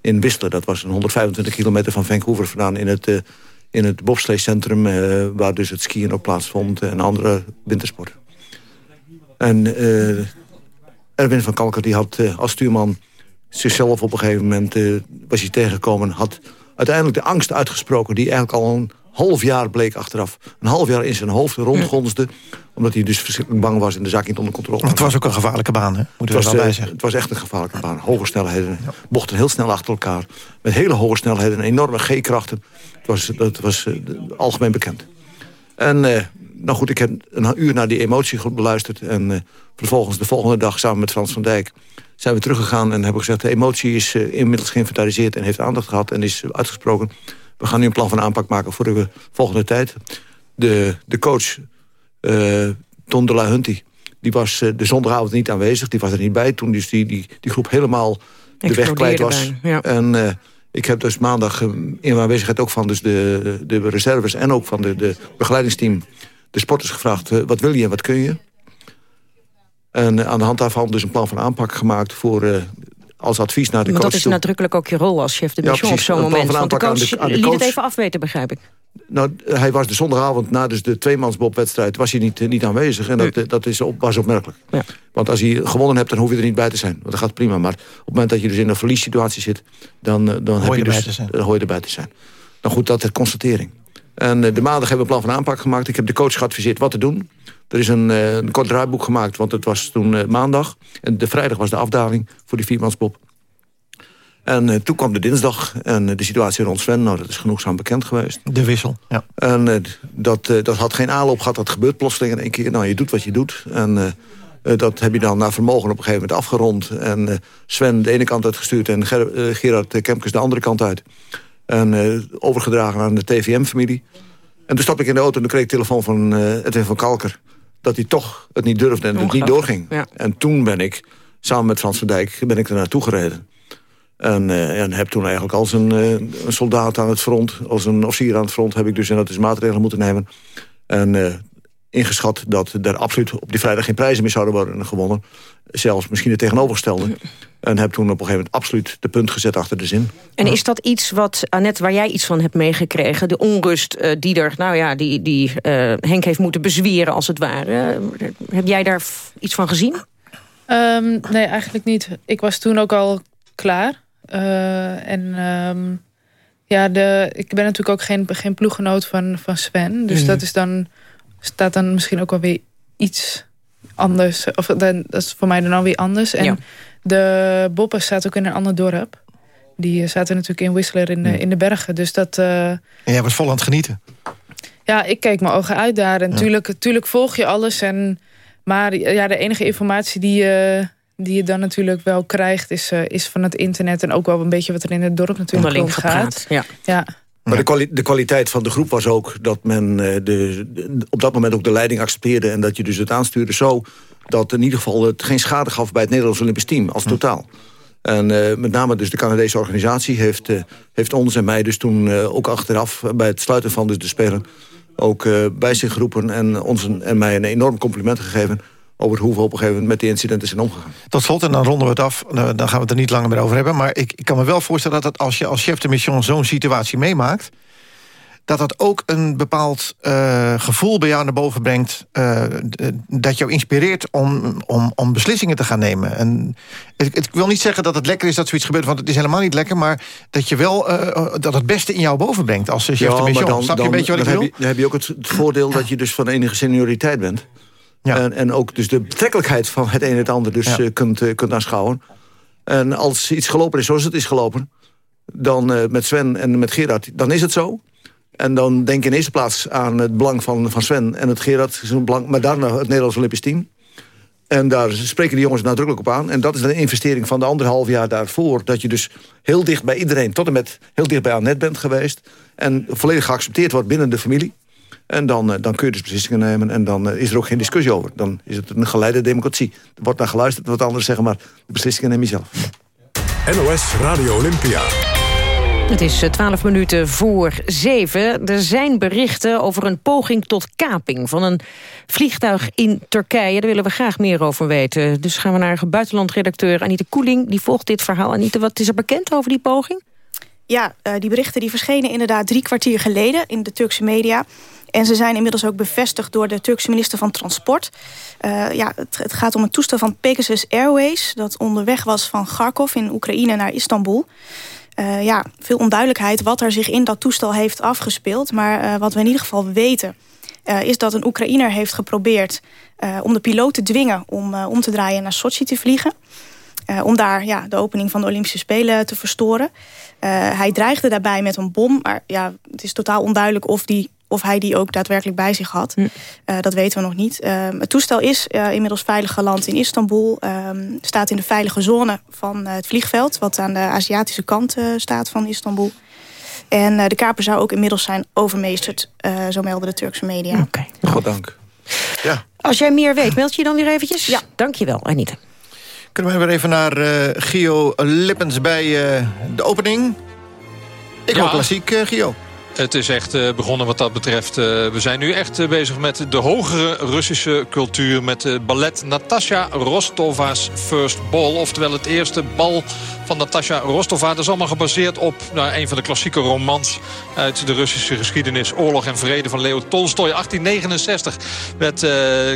S13: in Whistler. Dat was een 125 kilometer van Vancouver vandaan... in het, in het bobsleecentrum waar dus het skiën ook plaatsvond... en andere wintersporten. En Erwin van Kalker die had als stuurman zichzelf op een gegeven moment uh, was hij tegengekomen... had uiteindelijk de angst uitgesproken... die eigenlijk al een half jaar bleek achteraf. Een half jaar in zijn hoofd rondgonsde... omdat hij dus verschrikkelijk bang was en de zaak niet onder controle had.
S2: Het was ook een gevaarlijke baan, hè? Moeten we
S13: het, was,
S2: wel bij
S13: uh,
S2: zeggen.
S13: het was echt een gevaarlijke baan. Hoge snelheden, ja. bochten heel snel achter elkaar. Met hele hoge snelheden en enorme G-krachten. Het was, dat was uh, algemeen bekend. En nou goed, ik heb een uur naar die emotie goed beluisterd. En vervolgens de volgende dag samen met Frans van Dijk zijn we teruggegaan en hebben gezegd... de emotie is uh, inmiddels geïnventariseerd en heeft aandacht gehad... en is uitgesproken. We gaan nu een plan van aanpak maken voor de volgende tijd. De, de coach, uh, de la Hunty, die was uh, de zondagavond niet aanwezig. Die was er niet bij toen dus die, die, die groep helemaal de weg kwijt was.
S3: Ja.
S13: En ik heb dus maandag in mijn aanwezigheid ook van dus de, de reserves... en ook van de, de begeleidingsteam de sporters gevraagd... wat wil je en wat kun je? En aan de hand daarvan dus een plan van aanpak gemaakt... voor uh, als advies naar de
S3: maar
S13: coach.
S3: dat is nadrukkelijk ook je rol als chef de mission
S13: ja,
S3: op zo'n moment.
S13: Van
S3: Want de coach
S13: aan de, aan de
S3: liet
S13: coach.
S3: het even afweten, begrijp ik.
S13: Nou, hij was de zondagavond na dus de tweemansbobwedstrijd... was hij niet, uh, niet aanwezig en dat, uh, dat is op, was opmerkelijk.
S3: Ja.
S13: Want als hij gewonnen hebt, dan hoef je er niet bij te zijn. Want dat gaat prima. Maar op het moment dat je dus in een verliessituatie zit... dan, dan, heb je dus, dan hoor je erbij te zijn. Nou goed, dat is constatering. En de maandag hebben we een plan van aanpak gemaakt. Ik heb de coach geadviseerd wat te doen. Er is een, uh, een kort draaiboek gemaakt, want het was toen uh, maandag. En de vrijdag was de afdaling voor die viermansbob. En uh, toen kwam de dinsdag en de situatie rond Sven... nou, dat is genoegzaam bekend geweest.
S2: De wissel, ja.
S13: En dat, dat had geen aanloop gehad, dat gebeurt plotseling in één keer. Nou, je doet wat je doet. En dat heb je dan naar vermogen op een gegeven moment afgerond. En Sven de ene kant uitgestuurd en Ger Gerard Kemkes de andere kant uit. En overgedragen aan de TVM-familie. En toen stap ik in de auto en toen kreeg ik telefoon van Edwin van Kalker dat hij toch het niet durfde en het niet doorging.
S3: Ja.
S13: En toen ben ik, samen met Frans van Dijk, ben ik er naartoe gereden. En, uh, en heb toen eigenlijk als een, uh, een, soldaat aan het front, als een officier aan het front... heb ik dus dat is maatregelen moeten nemen. En uh, ingeschat dat er absoluut op die vrijdag geen prijzen meer zouden worden gewonnen. Zelfs misschien het tegenovergestelde. En heb toen op een gegeven moment absoluut de punt gezet achter de zin.
S3: En is dat iets wat, Annette, waar jij iets van hebt meegekregen? De onrust uh, die er, nou ja, die, die uh, Henk heeft moeten bezweren als het ware. Uh, heb jij daar iets van gezien?
S12: Um, nee, eigenlijk niet. Ik was toen ook al klaar. en um, ja, de, ik ben natuurlijk ook geen, geen ploeggenoot van, van Sven. Dus mm. dat is dan, staat dan misschien ook wel weer iets anders. Of dan, dat is voor mij dan alweer anders. En
S3: ja.
S12: de Boppen staat ook in een ander dorp. Die zaten natuurlijk in Whistler in de,
S2: Hmm.
S12: in de bergen. Dus dat... Uh...
S2: En jij was vol aan het genieten.
S12: Ja, ik keek mijn ogen uit daar. En ja. tuurlijk, tuurlijk volg je alles. En, maar ja, de enige informatie die je, die je dan natuurlijk wel krijgt... Is, uh, is van het internet. En ook wel een beetje wat er in het dorp natuurlijk
S3: rondgaat. Ja.
S12: ja.
S13: Maar de, kwali de, kwaliteit van de groep was ook dat men uh, de, de, op dat moment ook de leiding accepteerde... en dat je dus het aanstuurde zo dat in ieder geval het geen schade gaf... bij het Nederlands Olympisch Team als totaal. En uh, met name dus de Canadese organisatie heeft, uh, heeft ons en mij dus toen uh, ook achteraf... bij het sluiten van dus de Spelen ook bij zich geroepen... en ons en mij een enorm compliment gegeven over hoe we op een gegeven moment met die incidenten zijn omgegaan.
S2: Tot slot, en dan ronden we het af, dan gaan we het er niet langer meer over hebben... maar ik, ik kan me wel voorstellen dat als je als chef de mission zo'n situatie meemaakt... dat dat ook een bepaald uh, gevoel bij jou naar boven brengt... Uh, dat jou inspireert om, om, om beslissingen te gaan nemen. En ik, ik, wil niet zeggen dat het lekker is dat zoiets gebeurt... want het is helemaal niet lekker, maar dat je wel uh, dat het beste in jou boven brengt... als chef ja, de mission. Dan, Snap je een beetje wat ik
S13: dan
S2: bedoel?
S13: Heb je, dan heb je ook het, het voordeel dat je dus van enige senioriteit bent. Ja. En, en ook dus de betrekkelijkheid van het een en het ander dus ja. kunt, kunt aanschouwen. En als iets gelopen is zoals het is gelopen... dan uh, met Sven en met Gerard, dan is het zo. En dan denk je in eerste plaats aan het belang van, van Sven... en het Gerard, zijn belang, maar daarna het Nederlands Olympisch team. En daar spreken de jongens nadrukkelijk op aan. En dat is een investering van de anderhalf jaar daarvoor... dat je dus heel dicht bij iedereen, tot en met heel dicht bij net bent geweest... en volledig geaccepteerd wordt binnen de familie. En dan, dan kun je dus beslissingen nemen en dan is er ook geen discussie over. Dan is het een geleide democratie. Er wordt naar geluisterd, wat anders zeggen, maar de beslissingen neem je zelf.
S1: NOS Radio Olympia.
S3: Het is 12 minuten voor zeven. Er zijn berichten over een poging tot kaping van een vliegtuig in Turkije. Daar willen we graag meer over weten. Dus gaan we naar buitenlandredacteur Anita Koeling. Die volgt dit verhaal. Anita, wat is er bekend over die poging?
S31: Ja, uh, die berichten die verschenen inderdaad drie kwartier geleden in de Turkse media. En ze zijn inmiddels ook bevestigd door de Turkse minister van Transport. Uh, ja, het, gaat om een toestel van Pegasus Airways... dat onderweg was van Kharkov in Oekraïne naar Istanbul. Uh, ja, veel onduidelijkheid wat er zich in dat toestel heeft afgespeeld. Maar uh, wat we in ieder geval weten... is dat een Oekraïner heeft geprobeerd om de piloot te dwingen... om om te draaien naar Sochi te vliegen. om daar ja, de opening van de Olympische Spelen te verstoren. hij dreigde daarbij met een bom. Maar ja, het is totaal onduidelijk of die of hij die ook daadwerkelijk bij zich had. Hm. Uh, dat weten we nog niet. Uh, het toestel is uh, inmiddels veilig geland in Istanbul. staat in de veilige zone van het vliegveld... wat aan de Aziatische kant staat van Istanbul. En de kaper zou ook inmiddels zijn overmeesterd... zo melden de Turkse media.
S3: Oké,
S13: okay. God dank.
S2: Ja.
S3: Als jij meer weet, meld je dan weer eventjes? Ja. Dankjewel, Anita.
S2: Kunnen we weer even naar Gio Lippens bij de opening? Ik ja. klassiek, Gio.
S11: Het is echt uh, begonnen wat dat betreft. Uh, we zijn nu echt uh, bezig met de hogere Russische cultuur. Met ballet Natasha Rostova's First Ball. Oftewel het eerste bal van Natasha Rostova. Dat is allemaal gebaseerd op nou, een van de klassieke romans uit de Russische geschiedenis. Oorlog en Vrede van Leo Tolstoy. 1869 werd,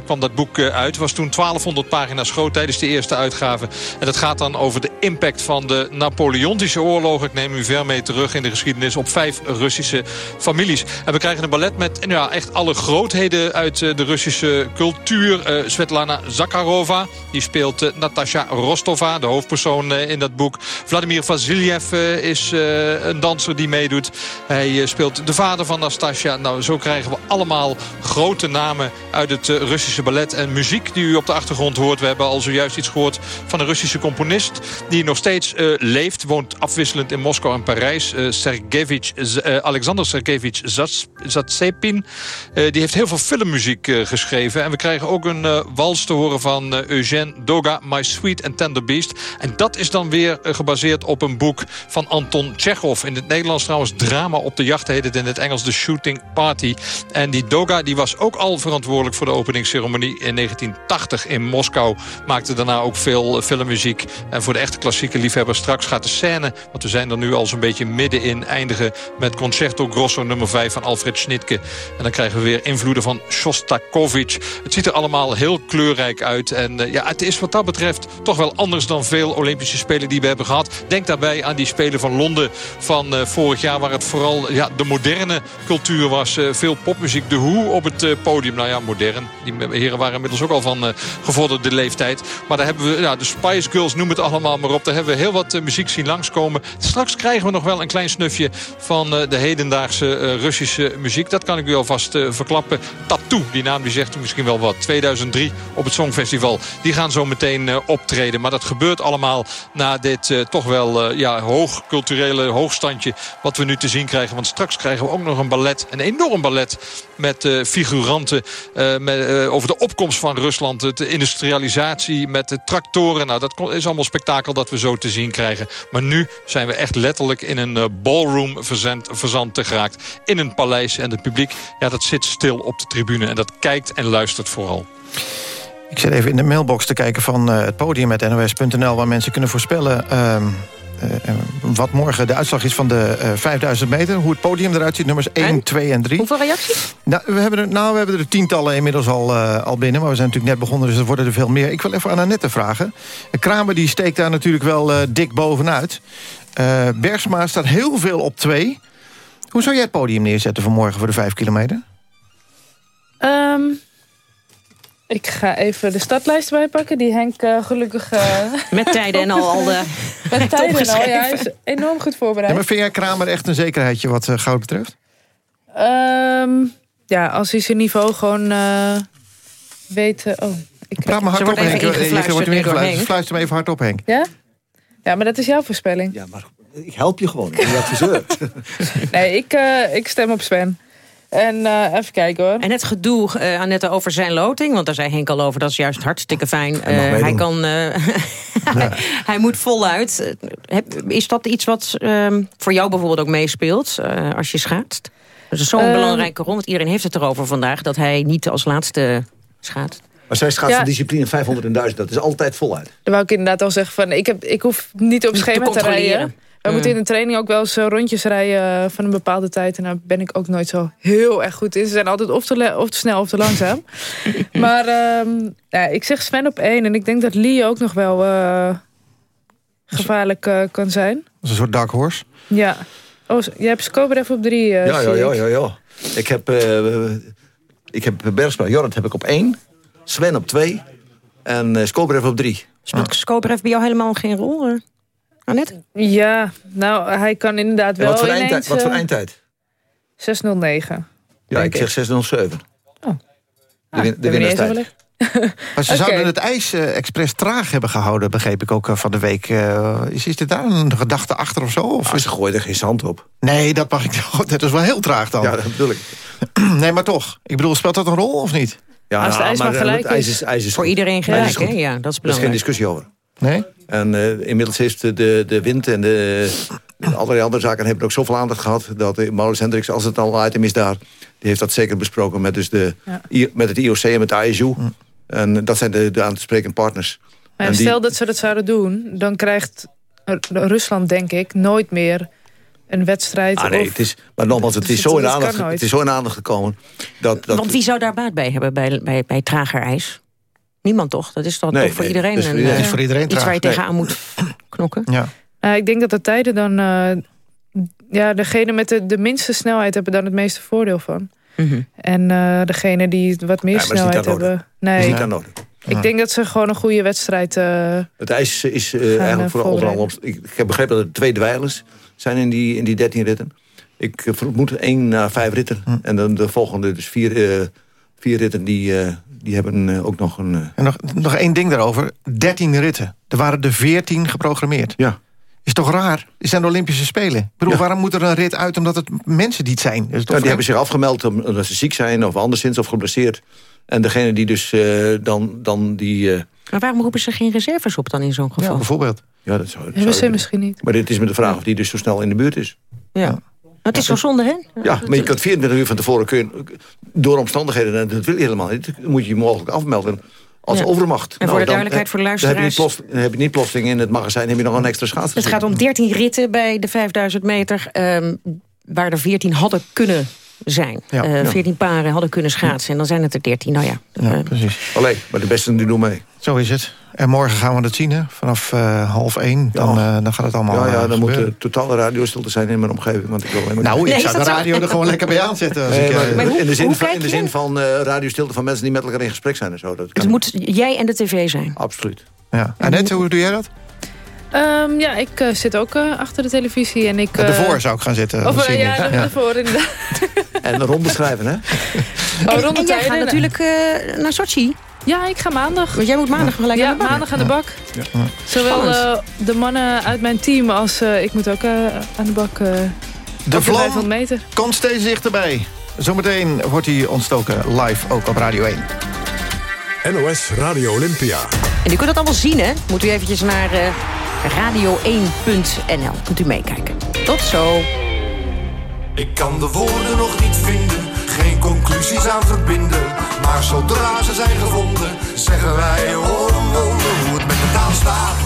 S11: kwam dat boek uit. was toen 1200 pagina's groot tijdens de eerste uitgave. En dat gaat dan over de impact van de Napoleontische oorlogen. Ik neem u ver mee terug in de geschiedenis op vijf Russische families. En we krijgen een ballet met ja, echt alle grootheden uit de Russische cultuur. Uh, Svetlana Zakharova, die speelt uh, Natasha Rostova, de hoofdpersoon in dat boek. Vladimir Vasiljev is een danser die meedoet. Hij speelt de vader van Natasha. Nou, zo krijgen we allemaal grote namen uit het Russische ballet. En muziek die u op de achtergrond hoort. We hebben al zojuist iets gehoord van een Russische componist... die nog steeds leeft, woont afwisselend in Moskou en Parijs. Sergevich Alexander Sergevich Zatsepin. Uh, die heeft heel veel filmmuziek uh, geschreven. En we krijgen ook een wals te horen van Eugène Doga, My Sweet and Tender Beast. En dat is dan weer gebaseerd op een boek van Anton Chekhov. In het Nederlands trouwens Drama op de jacht heet het in het Engels The Shooting Party. En die Doga die was ook al verantwoordelijk voor de openingsceremonie in 1980 in Moskou. Maakte daarna ook veel filmmuziek. En voor de echte klassieke liefhebbers straks gaat de scène, want we zijn er nu al zo'n beetje middenin, eindigen met Concerto Grosso nummer 5 van Alfred Schnitke. En dan krijgen we weer invloeden van Shostakovich. Het ziet er allemaal heel kleurrijk uit. En uh, ja, het is wat dat betreft toch wel anders dan veel Olympische Spelen die we hebben gehad. Denk daarbij aan die Spelen van Londen van uh, vorig jaar... waar het vooral ja, de moderne cultuur was. Uh, veel popmuziek, de Hoe op het podium. Nou ja, modern. Die heren waren inmiddels ook al van gevorderde leeftijd. Maar daar hebben we ja, de Spice Girls, noem het allemaal maar op. Daar hebben we heel wat muziek zien langskomen. Straks krijgen we nog wel een klein snufje van de hedendaagse uh, Russische muziek. Dat kan ik u alvast uh, verklappen. Tattoo, die naam die zegt u misschien wel wat. 2003 op het Songfestival. Die gaan zo meteen uh, optreden. Maar dat gebeurt allemaal na dit toch wel ja, hoog culturele hoogstandje... wat we nu te zien krijgen. Want straks krijgen we ook nog een ballet. Een enorm ballet met figuranten. met, over de opkomst van Rusland. De industrialisatie met de tractoren. Nou, dat is allemaal spektakel dat we zo te zien krijgen. Maar nu zijn we echt letterlijk in een ballroom verzand te geraakt in een paleis. En het publiek, ja, dat zit stil op de tribune. En dat kijkt en luistert vooral.
S2: Ik zit even in de mailbox te kijken van uh, het podium met nos.nl... waar mensen kunnen voorspellen... Uh, eh, wat morgen de uitslag is van de eh, 5000 meter. Hoe het podium eruit ziet, nummers 1, 2 en 3.
S3: Hoeveel reacties?
S2: Nou, we hebben er, nou, we hebben er tientallen inmiddels al, eh, al binnen. Maar we zijn natuurlijk net begonnen, dus er worden er veel meer. Ik wil even aan Annette vragen. Kramer die steekt daar natuurlijk wel eh, dik bovenuit. Eh, Bergsma staat heel veel op 2. Hoe zou jij het podium neerzetten voor morgen voor de 5 kilometer?
S12: Ehm, ik ga even de stadlijst bijpakken. Die Henk eh, gelukkig... eh, <laughs>
S3: Met tijden en al, al de... <laughs>
S12: Met tijden en al, ja. Hij is enorm goed voorbereid.
S2: Ja, maar vind jij Kramer echt een zekerheidje wat eh, goud betreft?
S12: Ehm, ja, als hij zijn niveau gewoon eh weet... oh, ik
S2: Praat maar hard op, Henk. Je wordt
S12: ingefluisterd. Henk.
S2: Fluister hem even hard op, Henk.
S12: Ja? Ja, maar dat is jouw voorspelling. Ja,
S13: maar ik help je gewoon. Ik ben je adviseur. <laughs>
S12: nee, ik, eh, ik stem op Sven. En eh, even kijken hoor.
S3: En het gedoe, eh Annette, over zijn loting. Want daar zei Henk al over, dat is juist hartstikke fijn. Eh, hij, kan, eh, <laughs> hij, hij moet voluit. Is dat iets wat ehm, voor jou bijvoorbeeld ook meespeelt eh, als je schaatst? Dat is zo'n
S12: Ehm.
S3: belangrijke rol, want iedereen heeft het erover vandaag... dat hij niet als laatste schaatst.
S13: Maar zij schaatsen
S12: Ja.
S13: discipline 500 en 1000. Dat is altijd voluit.
S12: Daar wou ik inderdaad al zeggen van, ik, heb, ik hoef niet op
S3: Te
S12: schema te,
S3: controleren.
S12: rijden. We moeten in de training ook wel eens eh, rondjes rijden eh, van een bepaalde tijd. En daar ben ik ook nooit zo heel erg goed in. Ze zijn altijd of te, of te snel of te langzaam. <laughs> maar ehm, ja, ik zeg Sven op één. En ik denk dat Lee ook nog wel eh, gevaarlijk kan zijn.
S2: Dat is een soort dark horse.
S12: Ja. Oh, jij hebt Skober even op drie,
S13: ja, ja, ja,
S12: ik.
S13: ja, ja. Ik heb, eh ik heb Bergsma, Jorrit heb ik op één. Sven op twee. En uh, Skobrev op drie.
S3: Speelt Skobrev bij jou helemaal geen rol, eh, Annette?
S12: Ja, nou, hij kan inderdaad wel
S13: wat voor,
S12: ineens...
S13: eindtijd, wat voor
S12: eh,
S13: eindtijd?
S12: 609.
S13: Ja, ik zeg 607.
S12: Oh.
S13: De,
S12: eens
S13: winnaarstijd.
S2: Maar ze <laughs> zouden het ijs eh, expres traag hebben gehouden, begreep ik ook eh, van de week. Eh, is, is er daar een gedachte achter of zo? Of
S13: Ah, ze gooien er geen zand op.
S2: Nee, dat mag ik <laughs> niet. Dat is wel heel traag dan.
S13: Ja, dat bedoel ik. <clears throat>
S2: nee, maar toch. Ik bedoel, speelt dat een rol of niet?
S13: Ja,
S12: Als het ijs maar gelijk
S13: het ijs
S12: is.
S13: ijs is
S3: Voor
S13: goed.
S3: iedereen gelijk, hè? Ja, dat is
S13: Er is geen
S3: belangrijk.
S13: discussie over.
S2: Nee?
S13: En eh, inmiddels heeft de, de wind en de, de allerlei andere zaken hebben ook zoveel aandacht gehad... dat uh, Maurits Hendricks, als het al een item is daar... die heeft dat zeker besproken met, dus de,
S12: Ja.
S13: I- met het IOC en met de ISU. En dat zijn de, de aan te spreken partners.
S12: Maar
S13: En die-
S12: stel dat ze dat zouden doen, dan krijgt R- Rusland, denk ik, nooit meer een wedstrijd.
S13: Ah, nee,
S12: of...
S13: het is, maar nogmaals, het is,
S12: het-
S13: zo in aandacht, het is zo in aandacht gekomen... Dat, dat,
S3: Want wie zou daar baat bij hebben bij, bij, bij trager ijs? Niemand toch? Dat is toch,
S13: Nee,
S3: toch voor
S13: nee,
S3: iedereen,
S13: dat is voor
S3: een,
S13: iedereen.
S3: eh,
S2: Is voor iedereen
S3: iets
S2: traag.
S3: waar je
S2: Nee.
S3: tegenaan moet <clears throat> knokken.
S2: Ja.
S12: Eh, ik denk dat de tijden dan... eh, ja, degene met de, de minste snelheid hebben dan het meeste voordeel van.
S3: Mhm.
S12: En eh degene die wat meer
S13: Ja,
S12: snelheid
S13: nodig.
S12: hebben...
S13: is
S12: Nee,
S13: niet aan nodig.
S12: ik denk dat ze gewoon een goede wedstrijd... eh,
S13: Het ijs is eh,
S12: Gaan,
S13: eigenlijk
S12: eh,
S13: voor onder andere...
S12: voorbereiden.
S13: Ik, ik heb begrepen dat er twee dweilers zijn in die, in die 13 ritten. Ik eh, vermoed één na vijf ritten.
S2: Hm.
S13: En dan de volgende, dus vier, eh, vier ritten, die, eh, die hebben eh, ook nog een... eh,
S2: En nog, nog één ding daarover. 13 ritten. Er waren er 14 geprogrammeerd.
S13: Ja.
S2: Is toch raar? Het zijn de Olympische Spelen. Ik bedoel,
S13: Ja.
S2: waarom moet er een rit uit omdat het mensen zijn? Dat is toch
S13: Ja, die
S2: vreemd?
S13: hebben zich afgemeld om- omdat ze ziek zijn of anderszins of geblesseerd. En degene die dus eh, dan, dan die... eh,
S3: Maar waarom roepen ze geen reserves op dan in zo'n geval?
S2: bijvoorbeeld.
S13: ja, dat zou, dat
S12: hebben
S13: zou
S12: ze misschien niet.
S13: Maar dit is met de vraag of die dus zo snel in de buurt is.
S3: Ja. Maar het is zo zonde, hè?
S13: Ja, maar je kunt 24 uur van tevoren... Kun je, door omstandigheden, en dat wil je helemaal niet... moet je je mogelijk afmelden als
S3: Ja.
S13: overmacht.
S3: En voor de duidelijkheid voor de
S13: Dan heb, je niet
S3: luisteraars.
S13: dan heb je niet plotseling in het magazijn heb je nog een extra schaats.
S3: Het gaat om 13 ritten bij de 5000 meter... ehm, waar er 14 hadden kunnen zijn.
S2: Ja.
S3: Eh,
S13: Ja.
S3: 14 paren hadden kunnen schaatsen. En dan zijn het er 13. Nou ja,
S2: Ja,
S3: eh,
S2: precies.
S13: Allee, maar de beste die doen mee.
S2: Zo is het. En morgen gaan we het zien, hè? Vanaf eh, half één. Dan, eh, dan gaat het allemaal
S13: Ja, ja,
S2: eh,
S13: dan moet de totale radiostilte zijn in mijn omgeving. Want ik wil alleen maar
S2: Nou, ik
S3: Nee,
S2: zou de
S3: dat
S2: radio er gewoon lekker bij aanzetten. Als
S13: Nee,
S2: ik,
S13: maar
S2: eh,
S3: Maar hoe-
S13: in de zin van, in de zin van eh, radiostilte van mensen die met elkaar in gesprek zijn en zo. Dat
S3: het moet jij en de tv zijn.
S13: absoluut.
S2: ja. Annette, hoe doe jij dat?
S12: Ehm, ja, ik eh, zit ook eh, achter de televisie en ik... eh,
S2: Ervoor zou ik gaan zitten.
S12: Of eh, dat
S2: Ja.
S12: ervoor inderdaad. <laughs>
S13: En ronde schrijven, hè? <laughs>
S12: Oh,
S3: en, en jij gaat natuurlijk eh, naar Sochi.
S12: Ja, ik ga maandag.
S3: Want jij moet maandag gelijk
S12: Ja,
S3: aan de bak.
S12: maandag aan de bak. Zowel
S3: Spannend.
S12: eh, de mannen uit mijn team als eh, ik moet ook eh, aan de bak. eh,
S2: De vlam
S12: 500 meter.
S2: komt steeds dichterbij. Zometeen wordt hij ontstoken live ook op Radio 1.
S1: NOS Radio Olympia.
S3: En u kunt dat allemaal zien, hè? Moet u eventjes naar eh, radio1.nl. Kunt u meekijken. Tot zo.
S32: Ik kan de woorden nog niet vinden, geen conclusies aan verbinden. Maar zodra ze zijn gevonden, zeggen wij oh hoe het met de taal
S26: Hou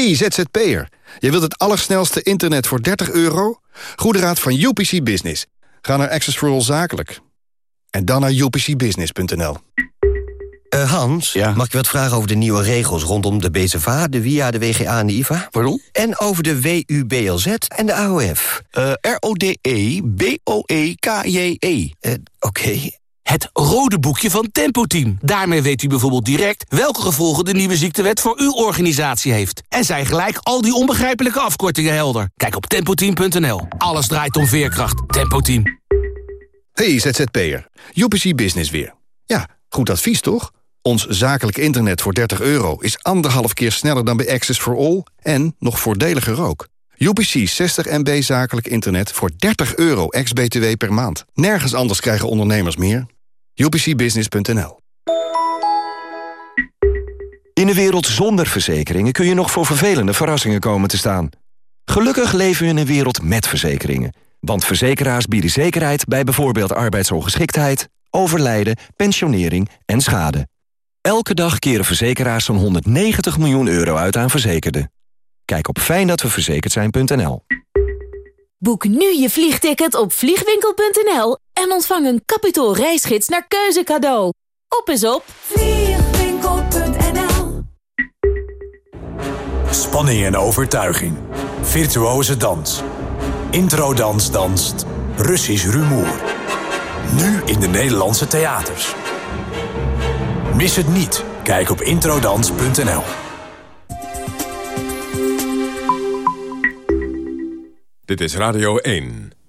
S33: Hey ZZP'er, je wilt het allersnelste internet voor 30 euro? Goede raad van UPC Business. Ga naar Access for All Zakelijk. En dan naar upcbusiness.nl.
S34: Uh, Hans, mag ik wat vragen over de nieuwe regels rondom de BZVA, de WIA, de WGA en de IVA?
S35: Pardon?
S34: En over de WUBLZ en de AOF.
S35: Uh, R-O-D-E-B-O-E-K-J-E.
S34: Uh, Oké.
S35: Het rode boekje van Tempo Team. Daarmee weet u bijvoorbeeld direct welke gevolgen de nieuwe ziektewet voor uw organisatie heeft. En zijn gelijk al die onbegrijpelijke afkortingen helder. Kijk op tempoteam.nl. Alles draait om veerkracht. Tempo Team.
S33: Hey ZZP'er, UPC Business weer. Ja, goed advies toch? Ons zakelijk internet voor 30 euro is anderhalf keer sneller dan bij Access for All... en nog voordeliger ook. UPC 60 MB zakelijk internet voor 30 euro ex-BTW per maand. Nergens anders krijgen ondernemers meer. UPCbusiness.nl
S8: In een wereld zonder verzekeringen kun je nog voor vervelende verrassingen komen te staan. Gelukkig leven we in een wereld met verzekeringen. Want verzekeraars bieden zekerheid bij bijvoorbeeld arbeidsongeschiktheid, overlijden, pensionering en schade. Elke dag keren verzekeraars zo'n 190 miljoen euro uit aan verzekerden. Kijk op fijndatweverzekerd
S9: Boek nu je vliegticket op vliegwinkel.nl en ontvang een kapitaal reisgids naar keuze cadeau. Op is op vliegwinkel.nl
S36: Spanning en overtuiging. Virtuose dans. Introdans danst. Russisch rumoer. Nu in de Nederlandse theaters. Mis het niet. Kijk op introdans.nl.
S1: Dit is Radio 1.